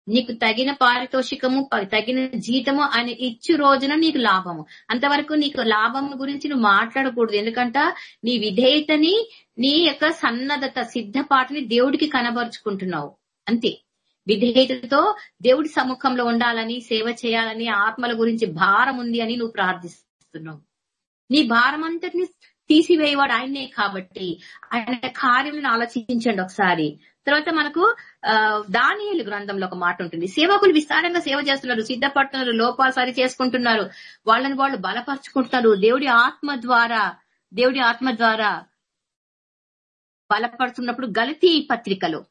నీకు తగిన పారితోషికము తగిన జీతము ఆయన ఇచ్చు రోజున నీకు లాభము. అంతవరకు నీకు లాభం గురించి నువ్వు మాట్లాడకూడదు. ఎందుకంట నీ విధేయతని నీ యొక్క సన్నద్ధత సిద్ధపాటుని దేవుడికి కనబరుచుకుంటున్నావు. అంతే. విధేయతతో దేవుడి సముఖంలో ఉండాలని సేవ చేయాలని ఆత్మల గురించి భారం ఉంది అని నువ్వు ప్రార్థిస్తున్నావు. నీ భారం అంతటిని తీసివేయవాడు ఆయనే కాబట్టి ఆయన కార్యం ఆలోచించండి ఒకసారి. తర్వాత మనకు ఆ గ్రంథంలో ఒక మాట ఉంటుంది. సేవకులు విస్తారంగా సేవ చేస్తున్నారు సిద్ధపడుతున్నారు లోపాలు సరి చేసుకుంటున్నారు. వాళ్ళని వాళ్ళు బలపరుచుకుంటున్నారు. దేవుడి ఆత్మ ద్వారా దేవుడి ఆత్మ ద్వారా బలపడుతున్నప్పుడు గలతీ పత్రికలో.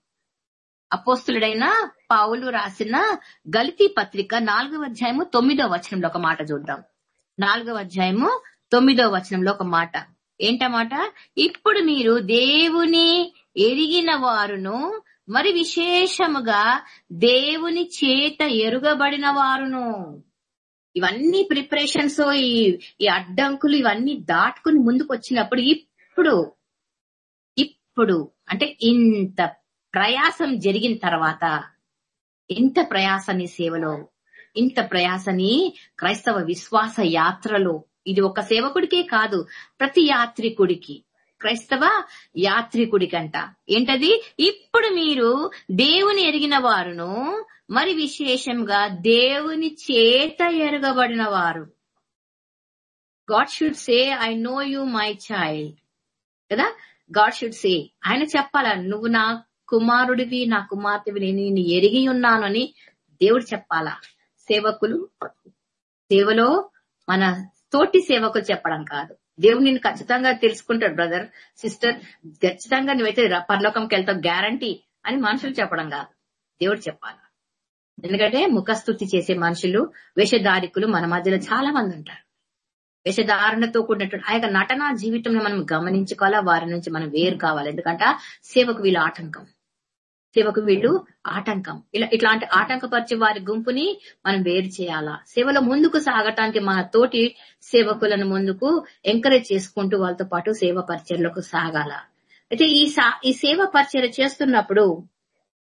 అపోస్తులుడైన పావులు రాసిన గలితీ పత్రిక నాలుగవ అధ్యాయము తొమ్మిదవ వచనంలో ఒక మాట చూద్దాం. నాలుగవ అధ్యాయము తొమ్మిదవ వచనంలో ఒక మాట. ఏంటమాట? ఇప్పుడు మీరు దేవుని ఎరిగిన వారును మరి విశేషముగా దేవుని చేత ఎరుగబడిన వారును. ఇవన్నీ ప్రిపరేషన్స్ ఈ ఈ అడ్డంకులు ఇవన్నీ దాటుకుని ముందుకు వచ్చినప్పుడు ఇప్పుడు ఇప్పుడు అంటే ఇంత ప్రయాసం జరిగిన తర్వాత ఇంత ప్రయాసని సేవలో ఇంత ప్రయాసని క్రైస్తవ విశ్వాస యాత్రలో ఇది ఒక సేవకుడికే కాదు ప్రతి యాత్రికుడికి. క్రైస్తవ యాత్రికుడికంట. ఏంటది? ఇప్పుడు మీరు దేవుని ఎరిగిన వారును మరి విశేషంగా దేవుని చేత ఎరగబడిన వారు. God should say I know you my child కదా? గాడ్ షుడ్ సే ఆయన చెప్పాల? నువ్వు నా కుమారుడివి నా కుమార్తెవి నేను నిన్ను ఎరిగి ఉన్నాను అని దేవుడు చెప్పాలా? సేవకులు సేవలో మన తోటి సేవకులు చెప్పడం కాదు. దేవుడు నిన్ను ఖచ్చితంగా తెలుసుకుంటాడు బ్రదర్ సిస్టర్ ఖచ్చితంగా నువ్వైతే పరలోకంకి వెళ్తావు గ్యారంటీ అని మనుషులు చెప్పడం కాదు. దేవుడు చెప్పాలి. ఎందుకంటే ముఖస్థుతి చేసే మనుషులు వేషధారికులు మన మధ్యలో చాలా మంది ఉంటారు. వేషధారణతో కూడినటువంటి ఆ యొక్క నటన జీవితంలో మనం గమనించుకోవాలా? వారి నుంచి మనం వేరు కావాలి. ఎందుకంటే సేవకు వీళ్ళ ఆటంకం. సేవకు వీళ్ళు ఆటంకం. ఇలా ఇట్లాంటి ఆటంకపరిచే వారి గుంపుని మనం వేరు చేయాలా? సేవలో ముందుకు సాగటానికి మన తోటి సేవకులను ముందుకు ఎంకరేజ్ చేసుకుంటూ వాళ్ళతో పాటు సేవ పరిచయలకు సాగాల. అయితే ఈ సా- ఈ సేవ పరిచయం చేస్తున్నప్పుడు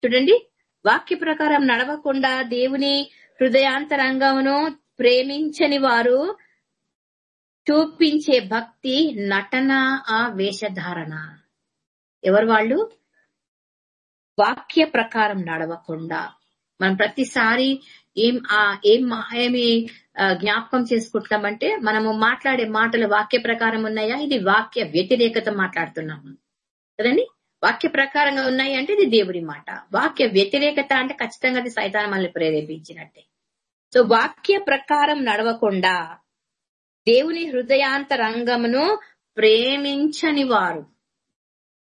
చూడండి వాక్య ప్రకారం నడవకుండా దేవుని హృదయాంతరంగమును ప్రేమించని వారు చూపించే భక్తి నటన ఆ వేషధారణ ఎవరు వాళ్ళు? వాక్య ప్రకారం నడవకుండా మనం ప్రతిసారి ఏం ఆ ఏం ఏమి జ్ఞాపకం చేసుకుంటున్నామంటే మనము మాట్లాడే మాటలు వాక్య ప్రకారం ఉన్నాయా? ఇది వాక్య వ్యతిరేకత మాట్లాడుతున్నాము కదండి? వాక్య ప్రకారంగా ఉన్నాయి అంటే ఇది దేవుడి మాట. వాక్య వ్యతిరేకత అంటే ఖచ్చితంగా అది సైతాన్ మనల్ని ప్రేరేపించినట్టే. సో వాక్య ప్రకారం నడవకుండా దేవుని హృదయాంతరంగమును ప్రేమించని వారు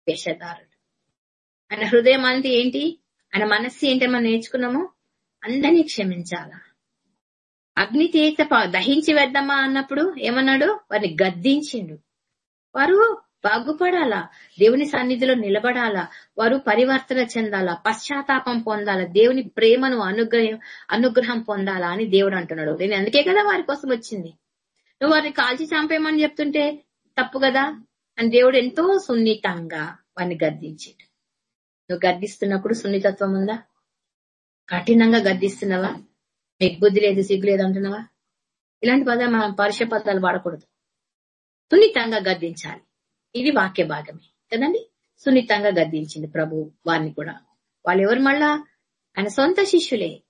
వేషధారులు ఆయన హృదయం అంటే ఏంటి? ఆయన మనస్సు ఏంటి మనం నేర్చుకున్నాము? అందరినీ క్షమించాలా? అగ్ని తీత దహించి వేద్దామా అన్నప్పుడు ఏమన్నాడు? వారిని గద్దించిండు. వారు బాగుపడాలా? దేవుని సన్నిధిలో నిలబడాలా? వారు పరివర్తన చెందాలా? పశ్చాత్తాపం పొందాలా? దేవుని ప్రేమను అనుగ్రహం అనుగ్రహం పొందాలా అని దేవుడు అంటున్నాడు. నేను అందుకే కదా వారి కోసం వచ్చింది. నువ్వు వారిని కాల్చి చంపేయమని చెప్తుంటే తప్పు కదా? అని దేవుడు ఎంతో సున్నితంగా వారిని గద్దించాడు. నువ్వు గద్దిస్తున్నప్పుడు సున్నితత్వం ఉందా? కఠినంగా గర్దిస్తున్నావా మీకు బుద్ధి లేదు సిగ్గు లేదు అంటున్నావా? ఇలాంటి పదాలు మనం పరుష పదాలు వాడకూడదు. సున్నితంగా గద్దించాలి. ఇది వాక్య భాగమే. కదండి? సున్నితంగా గద్దించింది ప్రభు వారిని కూడా. వాళ్ళు ఎవరు మళ్ళా? ఆయన సొంత శిష్యులే.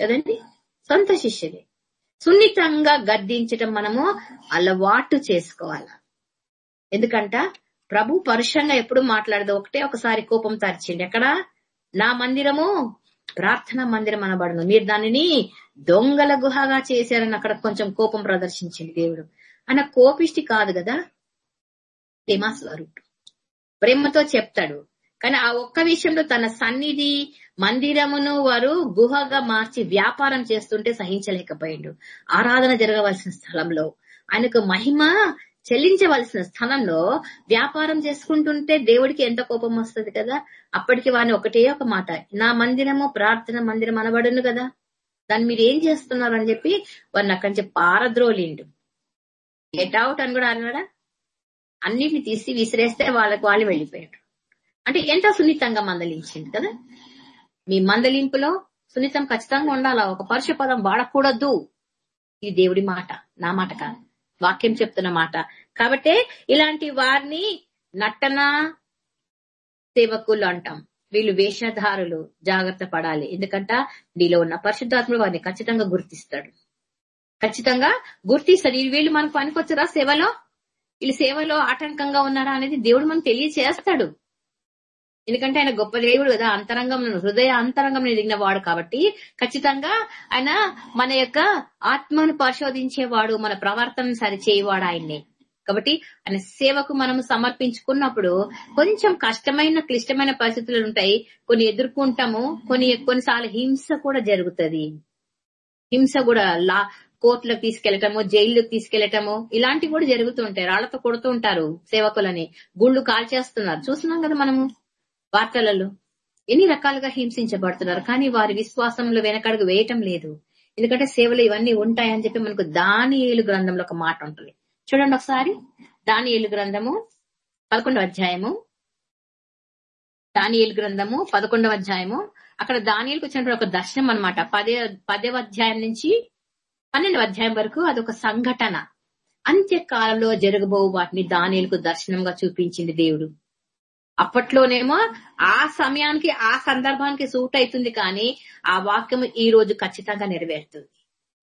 కదండి? సొంత శిష్యులే. సున్నితంగా గద్దించటం మనము అలవాటు చేసుకోవాలా? ఎందుకంట? ప్రభు పరుషంగా ఎప్పుడు మాట్లాడదు. ఒకటే ఒకసారి కోపం తరిచిండు ఎక్కడ? నా మందిరము ప్రార్థన మందిరం అనబడును. మీరు దానిని దొంగల గుహగా చేశారని అక్కడ కొంచెం కోపం ప్రదర్శించింది దేవుడు. ఆయన కోపిష్టి కాదు కదా? ప్రేమ ప్రేమతో చెప్తాడు. కానీ ఆ ఒక్క విషయంలో తన సన్నిధి మందిరమును వారు గుహగా మార్చి వ్యాపారం చేస్తుంటే సహించలేకపోయిండు. ఆరాధన జరగవలసిన స్థలంలో. ఆయనకు మహిమ చెల్లించవలసిన స్థలంలో వ్యాపారం చేసుకుంటుంటే దేవుడికి ఎంత కోపం వస్తుంది కదా? అప్పటికి వాడిని ఒకటే ఒక మాట. నా మందిరము ప్రార్థన మందిరం అనబడును కదా. దాన్ని మీరు ఏం చేస్తున్నారు అని చెప్పి వారిని అక్కడి నుంచి పారద్రోలిండు. గెట్ అవుట్ అని కూడా అన్నాడా? అన్నిటిని తీసి విసిరేస్తే వాళ్ళకి వాళ్ళు వెళ్ళిపోయారు. అంటే ఎంత సున్నితంగా మందలించింది కదా? మీ మందలింపులో సున్నితం ఖచ్చితంగా ఉండాలా? ఒక పరుష పదం వాడకూడదు. ఇది దేవుడి మాట నా మాట కాదు. వాక్యం చెప్తున్న మాట కాబట్టే ఇలాంటి వారిని నటన సేవకులు అంటాం. వీళ్ళు వేషధారులు జాగ్రత్త పడాలి. ఎందుకంట నీలో ఉన్న పరిశుద్ధాత్ముడు వారిని ఖచ్చితంగా గుర్తిస్తాడు. ఖచ్చితంగా గుర్తిస్తాడు. వీళ్ళు మనకు పనికొచ్చరా సేవలో? వీళ్ళు సేవలో ఆటంకంగా ఉన్నారా అనేది దేవుడు మనకు తెలియచేస్తాడు. ఎందుకంటే ఆయన గొప్ప దేవుడు కదా అంతరంగం హృదయ అంతరంగం ఎదిగిన వాడు కాబట్టి ఖచ్చితంగా ఆయన మన యొక్క ఆత్మను పరిశోధించేవాడు మన ప్రవర్తనను సరిచేయవాడు ఆయన్నే. కాబట్టి ఆయన సేవకు మనం సమర్పించుకున్నప్పుడు కొంచెం కష్టమైన క్లిష్టమైన పరిస్థితులు ఉంటాయి. కొన్ని ఎదుర్కొంటాము కొన్ని కొన్నిసార్లు హింస కూడా జరుగుతది. హింస కూడా లా కోర్టులకు తీసుకెళ్ళటము జైల్లోకి తీసుకెళ్ళటము ఇలాంటివి కూడా జరుగుతుంటాయి రాళ్ళతో కొడుతూ ఉంటారు సేవకులని. గుళ్ళు కాల్చేస్తున్నారు. చూస్తున్నాం కదా మనము. వార్తలలో ఎన్ని రకాలుగా హింసించబడుతున్నారు? కానీ వారి విశ్వాసంలో వెనకడుగు వేయటం లేదు. ఎందుకంటే సేవలు ఇవన్నీ ఉంటాయని చెప్పి మనకు దాని ఏలు గ్రంథంలో ఒక మాట ఉంటుంది. చూడండి ఒకసారి. దాని ఏలు గ్రంథము పదకొండవ అధ్యాయము. దానియేలు గ్రంథము పదకొండవ అధ్యాయము. అక్కడ దానియేలుకు వచ్చినటువంటి ఒక దర్శనం అన్నమాట. పదే పదవ అధ్యాయం నుంచి పన్నెండవ అధ్యాయం వరకు అదొక సంఘటన. అంత్యకాలంలో జరగబో వాటిని దానియేలుకు దర్శనంగా చూపించింది దేవుడు. అప్పట్లోనేమో ఆ సమయానికి ఆ సందర్భానికి సూట్ అవుతుంది కానీ ఆ వాక్యం ఈ రోజు ఖచ్చితంగా నెరవేరుతుంది.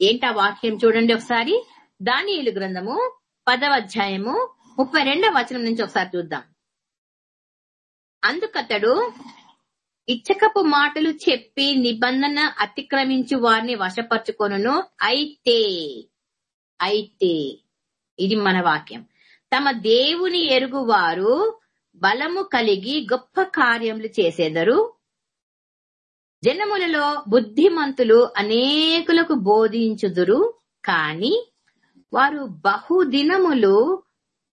ఏంటి ఆ వాక్యం చూడండి ఒకసారి. దానియులు గ్రంథము పదవ అధ్యాయము ముప్పై రెండవ వచనం నుంచి ఒకసారి చూద్దాం. అందుకతడు ఇచ్చకపు మాటలు చెప్పి నిబంధన అతిక్రమించి వారిని వశపరుచుకొనును. అయితే అయితే ఇది మన వాక్యం. తమ దేవుని ఎరుగువారు బలము కలిగి గొప్ప కార్యములు చేసేదరు. జనములలో బుద్ధిమంతులు అనేకులకు బోధించుదురు. కాని వారు బహుదినములు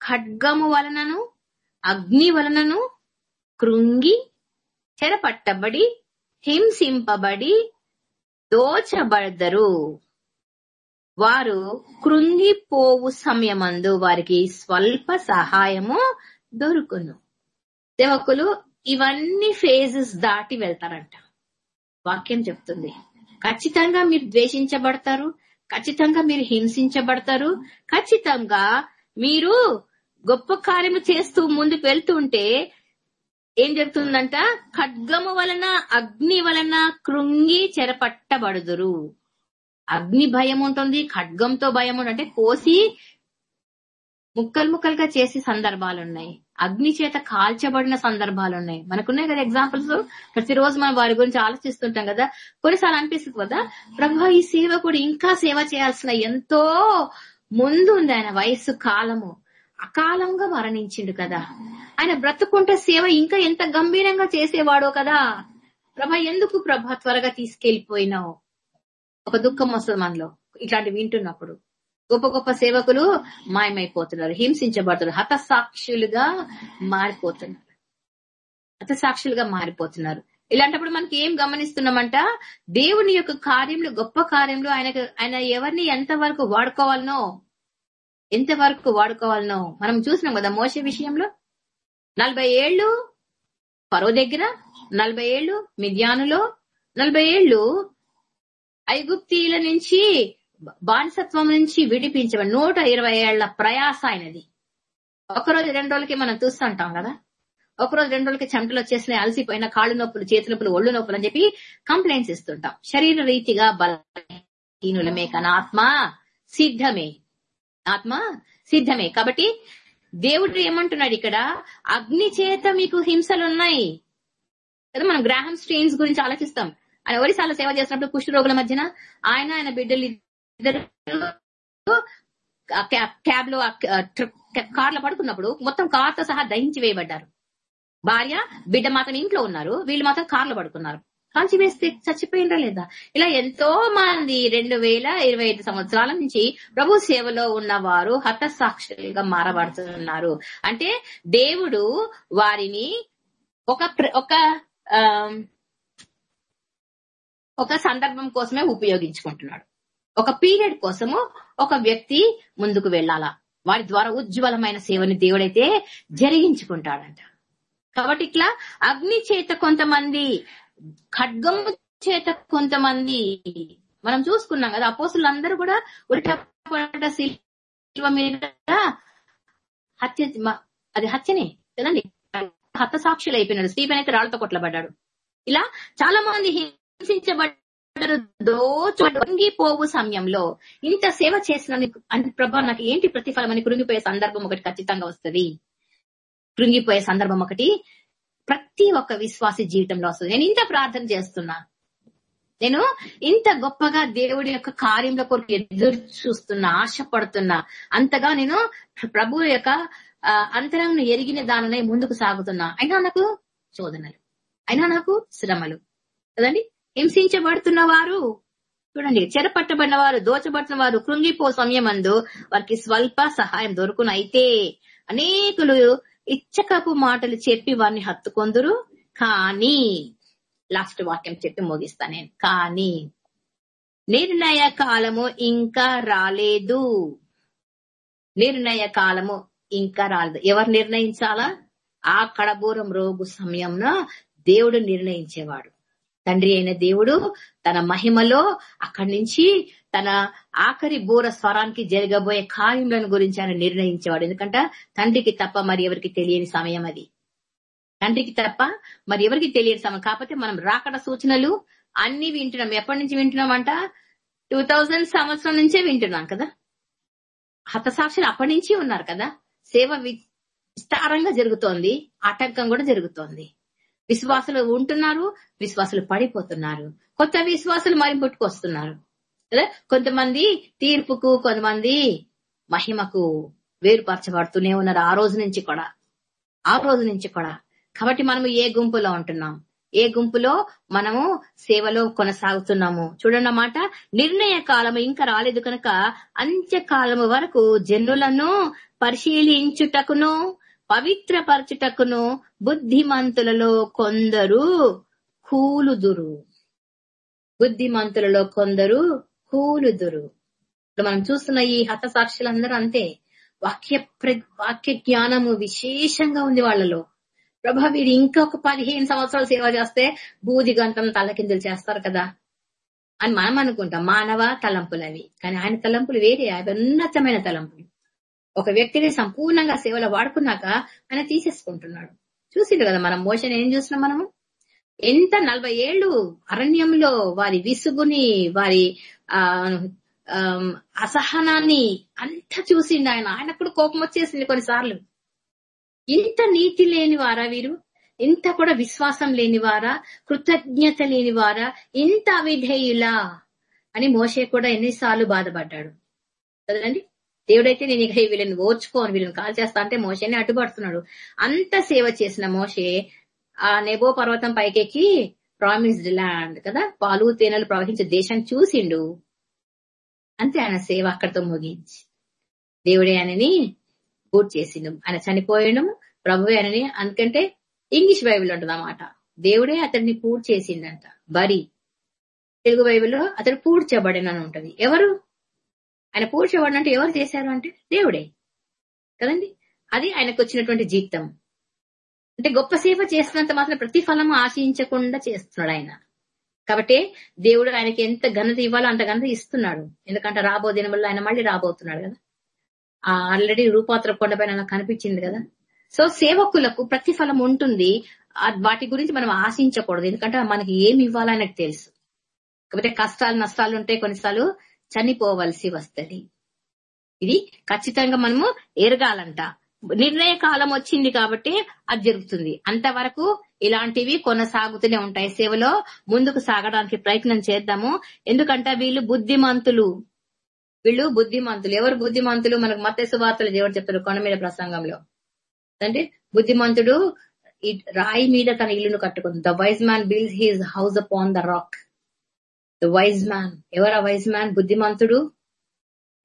ఖడ్గము వలనను అగ్ని వలనను కృంగి చెరపట్టబడి హింసింపబడి దోచబడదరు. వారు కృంగిపోవు సమయమందు వారికి స్వల్ప సహాయము దొరుకును. సేవకులు ఇవన్నీ ఫేజెస్ దాటి వెళ్తారంట. వాక్యం చెప్తుంది. ఖచ్చితంగా మీరు ద్వేషించబడతారు ఖచ్చితంగా మీరు హింసించబడతారు ఖచ్చితంగా మీరు గొప్ప కార్యము చేస్తూ ముందుకు వెళ్తుంటే ఏం జరుగుతుందంట? ఖడ్గము వలన అగ్ని వలన కృంగి చెరపట్టబడుదురు. అగ్ని భయం ఉంటుంది ఖడ్గంతో భయం ఉంటుంది అంటే కోసి ముక్కలు ముక్కలుగా చేసే సందర్భాలు ఉన్నాయి అగ్ని చేత కాల్చబడిన సందర్భాలు ఉన్నాయి. మనకున్నాయి కదా ఎగ్జాంపుల్స్ ప్రతిరోజు మనం వారి గురించి ఆలోచిస్తుంటాం కదా. కొన్నిసార్లు అనిపిస్తుంది కదా ప్రభా ఈ సేవకుడు ఇంకా సేవ చేయాల్సిన ఎంతో ముందు ఉంది ఆయన వయస్సు కాలము. అకాలంగా మరణించిండు కదా. ఆయన బ్రతుకుంటే సేవ ఇంకా ఎంత గంభీరంగా చేసేవాడో కదా. ప్రభ ఎందుకు ప్రభ త్వరగా తీసుకెళ్ళిపోయినావు ఒక దుఃఖం వస్తుంది మనలో. ఇట్లాంటివి వింటున్నప్పుడు. గొప్ప గొప్ప సేవకులు మాయమైపోతున్నారు హింసించబడుతున్నారు హతసాక్షులుగా మారిపోతున్నారు. హతసాక్షులుగా మారిపోతున్నారు. ఇలాంటప్పుడు మనకి ఏం గమనిస్తున్నామంట? దేవుని యొక్క కార్యంలో గొప్ప కార్యంలో ఆయనకు ఆయన ఎవరిని ఎంత వరకు వాడుకోవాలనో ఎంత వరకు వాడుకోవాలనో మనం చూసినాం కదా మోస విషయంలో. నలభై ఏళ్ళు పరో దగ్గర నలభై ఏళ్ళు మిద్యానులో నలభై ఏళ్ళు ఐగుప్తీల నుంచి బానిసత్వం నుంచి విడిపించబడి నూట ఇరవై ఏళ్ళ ప్రయాస ఆయనది ఒకరోజు రెండు రోజులకి మనం చూస్తుంటాం కదా. ఒకరోజు రెండు రోజులకి చెమటలు వచ్చేసినాయి అలసిపోయిన కాళ్ళు నొప్పులు చేతి నొప్పులు ఒళ్ళు నొప్పులు అని చెప్పి కంప్లైంట్స్ ఇస్తుంటాం. శరీర రీతిగా బలహీనులమే కానీ ఆత్మ సిద్ధమే. ఆత్మ సిద్ధమే. కాబట్టి దేవుడు ఏమంటున్నాడు ఇక్కడ? అగ్ని చేత మీకు హింసలున్నాయి. కదా మనం గ్రాహం స్ట్రెయిన్స్ గురించి ఆలోచిస్తాం. ఆయన ఒరిసాల సేవ చేసినప్పుడు కుష్ఠ రోగుల మధ్యన ఆయన ఆయన బిడ్డలు ఇద్దరు క్యాబ్లో కార్లో పడుకున్నప్పుడు మొత్తం కార్తో సహా దహించి వేయబడ్డారు. భార్య బిడ్డ మాత్రం ఇంట్లో ఉన్నారు వీళ్ళు మాత్రం కార్లో పడుకున్నారు. కాల్చి వేస్తే చచ్చిపోయిందా లేదా? ఇలా ఎంతో మంది రెండు వేల ఇరవై ఐదు సంవత్సరాల నుంచి ప్రభు సేవలో ఉన్నవారు హతసాక్షులుగా మారబడుతున్నారు. అంటే దేవుడు వారిని ఒక ఒక ఒక సందర్భం కోసమే ఉపయోగించుకుంటున్నాడు. ఒక పీరియడ్ కోసము ఒక వ్యక్తి ముందుకు వెళ్ళాలా? వారి ద్వారా ఉజ్వలమైన సేవని దేవుడైతే జరిగించుకుంటాడంట. కాబట్టి ఇట్లా అగ్ని చేత కొంతమంది ఖడ్గం చేత కొంతమంది మనం చూసుకున్నాం కదా అపోసులు అందరూ కూడా ఉల్టా శిల్వ మీద హత్య అది హత్యనే కదండి? హత సాక్షులు అయిపోయినాడు స్టీఫెన్ అయితే రాళ్ళతో కొట్లబడ్డాడు. ఇలా చాలా మంది హింసించబడ్డ దోచొంగిపోవు సమయంలో ఇంత సేవ చేసిన ప్రభా నాకు ఏంటి ప్రతిఫలం అని కృంగిపోయే సందర్భం ఒకటి ఖచ్చితంగా వస్తుంది. కృంగిపోయే సందర్భం ఒకటి ప్రతి ఒక్క విశ్వాసి జీవితంలో వస్తుంది. నేను ఇంత ప్రార్థన చేస్తున్నా. నేను ఇంత గొప్పగా దేవుడి యొక్క కార్యంలో కొరకు ఎదురు చూస్తున్నా ఆశపడుతున్నా. అంతగా నేను ప్రభు యొక్క అంతరంగం ఎరిగిన దానినే ముందుకు సాగుతున్నా. అయినా నాకు శోధనలు. అయినా నాకు శ్రమలు. కదండి? హింసించబడుతున్న వారు చూడండి చెరపట్టబడిన వారు దోచబడిన వారు కృంగిపో సమయం అందు వారికి స్వల్ప సహాయం దొరుకును. అయితే అనేకులు ఇచ్చకపు మాటలు చెప్పి వారిని హత్తుకొందురు. కానీ లాస్ట్ వాక్యం చెప్పి ముగిస్తా నేను. కానీ నిర్ణయ కాలము ఇంకా రాలేదు. నిర్ణయ కాలము ఇంకా రాలేదు. ఎవరు నిర్ణయించాలా? ఆ కడబూరం రోగు సమయంలో దేవుడు నిర్ణయించేవాడు. తండ్రి అయిన దేవుడు తన మహిమలో అక్కడి నుంచి తన ఆఖరి బూర స్వరానికి జరగబోయే కార్యములను గురించి ఆయన నిర్ణయించేవాడు. ఎందుకంటే తండ్రికి తప్ప మరి ఎవరికి తెలియని సమయం అది. తండ్రికి తప్ప మరి ఎవరికి తెలియని సమయం? కాకపోతే మనం రాకడ సూచనలు అన్ని వింటున్నాం. ఎప్పటి నుంచి వింటున్నామంట? టూ థౌజండ్ సంవత్సరం నుంచే వింటున్నాం కదా? హతసాక్షులు అప్పటి నుంచి ఉన్నారు కదా? సేవ విస్తారంగా జరుగుతోంది. ఆటంకం కూడా జరుగుతోంది. విశ్వాసులు ఉంటున్నారు విశ్వాసులు పడిపోతున్నారు. కొత్త విశ్వాసులు మరి పుట్టుకొస్తున్నారు కదా కొంతమంది తీర్పుకు కొంతమంది మహిమకు వేరుపరచబడుతూనే ఉన్నారు ఆ రోజు నుంచి కూడా. ఆ రోజు నుంచి కూడా. కాబట్టి మనము ఏ గుంపులో ఉంటున్నాం? ఏ గుంపులో మనము సేవలో కొనసాగుతున్నాము? చూడండి నిర్ణయ కాలము ఇంకా రాలేదు కనుక అంత్యకాలము వరకు జనులను పరిశీలించుటకును పవిత్రపరచుటకును బుద్ధిమంతులలో కొందరు కూలుదురు. బుద్ధిమంతులలో కొందరు కూలుదురు. ఇప్పుడు మనం చూస్తున్న ఈ హతసాక్షులందరూ అంతే. వాక్య వాక్య జ్ఞానము విశేషంగా ఉంది వాళ్ళలో. ప్రభా వీరు ఇంకొక పదిహేను సంవత్సరాలు సేవ చేస్తే బూది గంటం తలకిందులు చేస్తారు కదా. అని మనం అనుకుంటాం. మానవ తలంపులు అవి కానీ ఆయన తలంపులు వేరే. అవి ఉన్నతమైన తలంపులు. ఒక వ్యక్తిని సంపూర్ణంగా సేవలో వాడుకున్నాక ఆయన తీసేసుకుంటున్నాడు. చూసిండు కదా మనం మోషన్ ఏం చూసినాం మనము? ఎంత నలభై ఏళ్ళు అరణ్యంలో వారి విసుగుని వారి ఆ అసహనాన్ని అంతా చూసిండు ఆయన. ఆయనకు కూడా కోపం వచ్చేసింది కొన్నిసార్లు. ఇంత నీతి లేని వారా వీరు? ఇంత కూడా విశ్వాసం లేని వారా? కృతజ్ఞత లేని వారా? ఇంత అవిధేయులా? అని మోషే కూడా ఎన్నిసార్లు బాధపడ్డాడు. కదండి? దేవుడైతే నేను ఇక వీళ్ళని ఓర్చుకోను వీళ్ళని కాల్ చేస్తా అంటే మోషేని అడ్డుపడుతున్నాడు. అంత సేవ చేసిన మోషే ఆ నెబో పర్వతం పైకెక్కి ప్రామిస్డ్ ల్యాండ్ కదా పాలు తేనెలు ప్రవహించే దేశాన్ని చూసిండు. అంతే ఆయన సేవ అక్కడితో ముగించి. దేవుడే ఆయనని పూర్తి చేసిండు. ఆయన చనిపోయాడు. ప్రభువే ఆయనని అందుకంటే ఇంగ్లీష్ బైబిల్ ఉంటుంది అన్నమాట దేవుడే అతడిని పూర్తి చేసిండంట బరి. తెలుగు బైబిల్లో అతడు పూడ్చబడిన అని ఉంటది. ఎవరు? ఆయన పూడ్చబడిన అంటే ఎవరు చేశారు అంటే దేవుడే. కదండి? అది ఆయనకు వచ్చినటువంటి జీవితం. అంటే గొప్ప సేవ చేస్తున్నంత మాత్రం ప్రతిఫలం ఆశించకుండా చేస్తున్నాడు ఆయన. కాబట్టి దేవుడు ఆయనకి ఎంత ఘనత ఇవ్వాలో అంత ఘనత ఇస్తున్నాడు. ఎందుకంటే రాబో దినముల్లో ఆయన మళ్ళీ రాబోతున్నాడు కదా. ఆల్రెడీ రూపాత్ర కొండపైన కనిపించింది కదా. సో సేవకులకు ప్రతిఫలం ఉంటుంది. వాటి గురించి మనం ఆశించకూడదు. ఎందుకంటే మనకి ఏమి ఇవ్వాలో ఆయనకు తెలుసు. కాబట్టి కష్టాలు నష్టాలు ఉంటే కొన్నిసార్లు చనిపోవలసి వస్తది. ఇది ఖచ్చితంగా మనము ఎరగాలంట. నిర్ణయ కాలం వచ్చింది కాబట్టి అది జరుగుతుంది. అంతవరకు ఇలాంటివి కొనసాగుతూనే ఉంటాయి. సేవలో ముందుకు సాగడానికి ప్రయత్నం చేద్దాము. ఎందుకంటే వీళ్ళు బుద్ధిమంతులు. వీళ్ళు బుద్ధిమంతులు. ఎవరు బుద్ధిమంతులు? మనకు మత సువార్తలు దేవుడు చెప్తారు కొండ మీద ప్రసంగంలో. అంటే బుద్ధిమంతుడు రాయి మీద తన ఇల్లును కట్టుకుంది the wise man builds his house upon the rock the wise man ఎవరా వైజ్ మ్యాన్ బుద్ధిమంతుడు?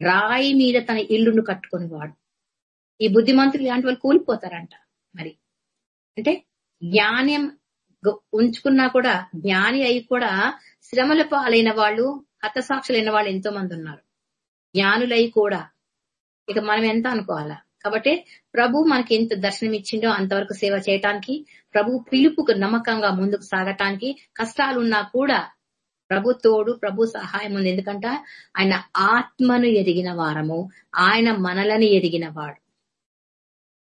రాయి మీద తన ఇల్లును కట్టుకుని వాడు ఈ బుద్ధిమంతులు ఇలాంటి వాళ్ళు కూలిపోతారంట మరి. అంటే జ్ఞానం ఉంచుకున్నా కూడా జ్ఞాని అయి కూడా శ్రమల పాలైన వాళ్ళు హతసాక్షులైన వాళ్ళు ఎంతో మంది ఉన్నారు. జ్ఞానులై కూడా. ఇక మనం ఎంత అనుకోవాలా? కాబట్టి ప్రభు మనకి ఎంత దర్శనం ఇచ్చిండో అంతవరకు సేవ చేయటానికి ప్రభు పిలుపుకు నమ్మకంగా ముందుకు సాగటానికి కష్టాలున్నా కూడా ప్రభు తోడు ప్రభు సహాయం ఉంది. ఎందుకంటే? ఆయన ఆత్మను ఎరిగిన వారము. ఆయన మనలని ఎరిగిన వాడు.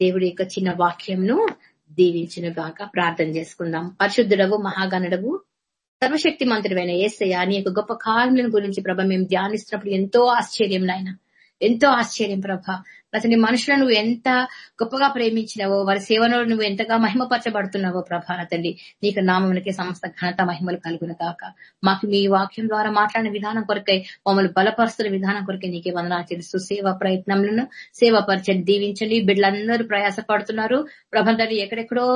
దేవుడి యొక్క చిన్న వాక్యంను దీవించిన గాక. ప్రార్థన చేసుకుందాం. పరిశుద్ధుడవు మహాగణుడవు సర్వశక్తి మంత్రుడైన ఏసయ్య నీ యొక్క గొప్ప కార్యములను గురించి ప్రభ మేము ధ్యానిస్తున్నప్పుడు ఎంతో ఆశ్చర్యం నాయన. ఎంతో ఆశ్చర్యం ప్రభా. అతని మనుషులను నువ్వు ఎంత గొప్పగా ప్రేమించినావో వారి సేవలో నువ్వు ఎంతగా మహిమపరచబడుతున్నావో ప్రభా నా తండ్రి నీకు నామమునికి సమస్త ఘనత మహిమలు కలుగును కాక మాకు మీ వాక్యం ద్వారా మాట్లాడిన విధానం కొరకై మమ్మల్ని బలపరుస్తున్న విధానం కొరకై నీకే వందనా తెలుసు సేవా ప్రయత్నములను సేవా పరిచయం దీవించండి. బిడ్డలందరూ ప్రయాసపడుతున్నారు. ప్రభంతని ఎక్కడెక్కడో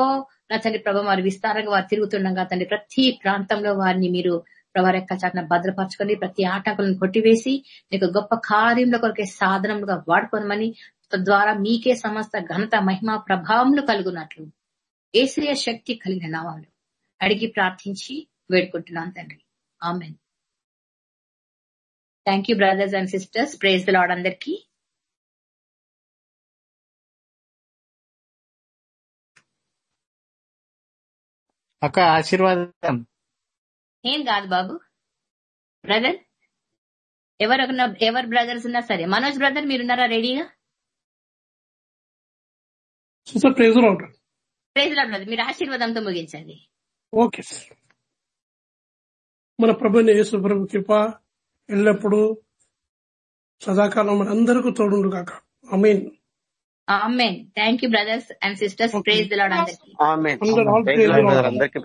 నా తండ్రి ప్రభ వారు విస్తారంగా వారు తిరుగుతుండగా తండ్రి ప్రతి ప్రాంతంలో వారిని మీరు ప్రభావ యొక్క చాటున భద్రపరచుకొని ప్రతి ఆటంకులను కొట్టివేసి నీకు గొప్ప కార్యంలో కొరకే సాధనములుగా వాడుకోనమని తద్వారా మీకే సమస్త ఘనత మహిమ ప్రభావంలో కలుగునట్లు. ఏసయ శక్తి కలిగిన నావాలు అడిగి ప్రార్థించి వేడుకుంటున్నాను తండ్రి. Amen. Thank you brothers and sisters praise lord అందరికీ. అక్క ఆశీర్వాదం. ఏం కాదు బాబు. బ్రదర్ ఎవరు ఎవరు బ్రదర్స్ ఉన్నా సరే. మనోజ్ బ్రదర్ మీరున్నారా రెడీగా ప్రైజ్ బ్రదర్ మీరు ఆశీర్వాదంతో ముగించండి. ఓకే మన ప్రభుని యేసు ప్రభు కృప ఎల్లప్పుడూ సదాకాలం మన అందరికీ తోడుండు కాక I amen thank you brothers and sisters. Praise అందరికీ.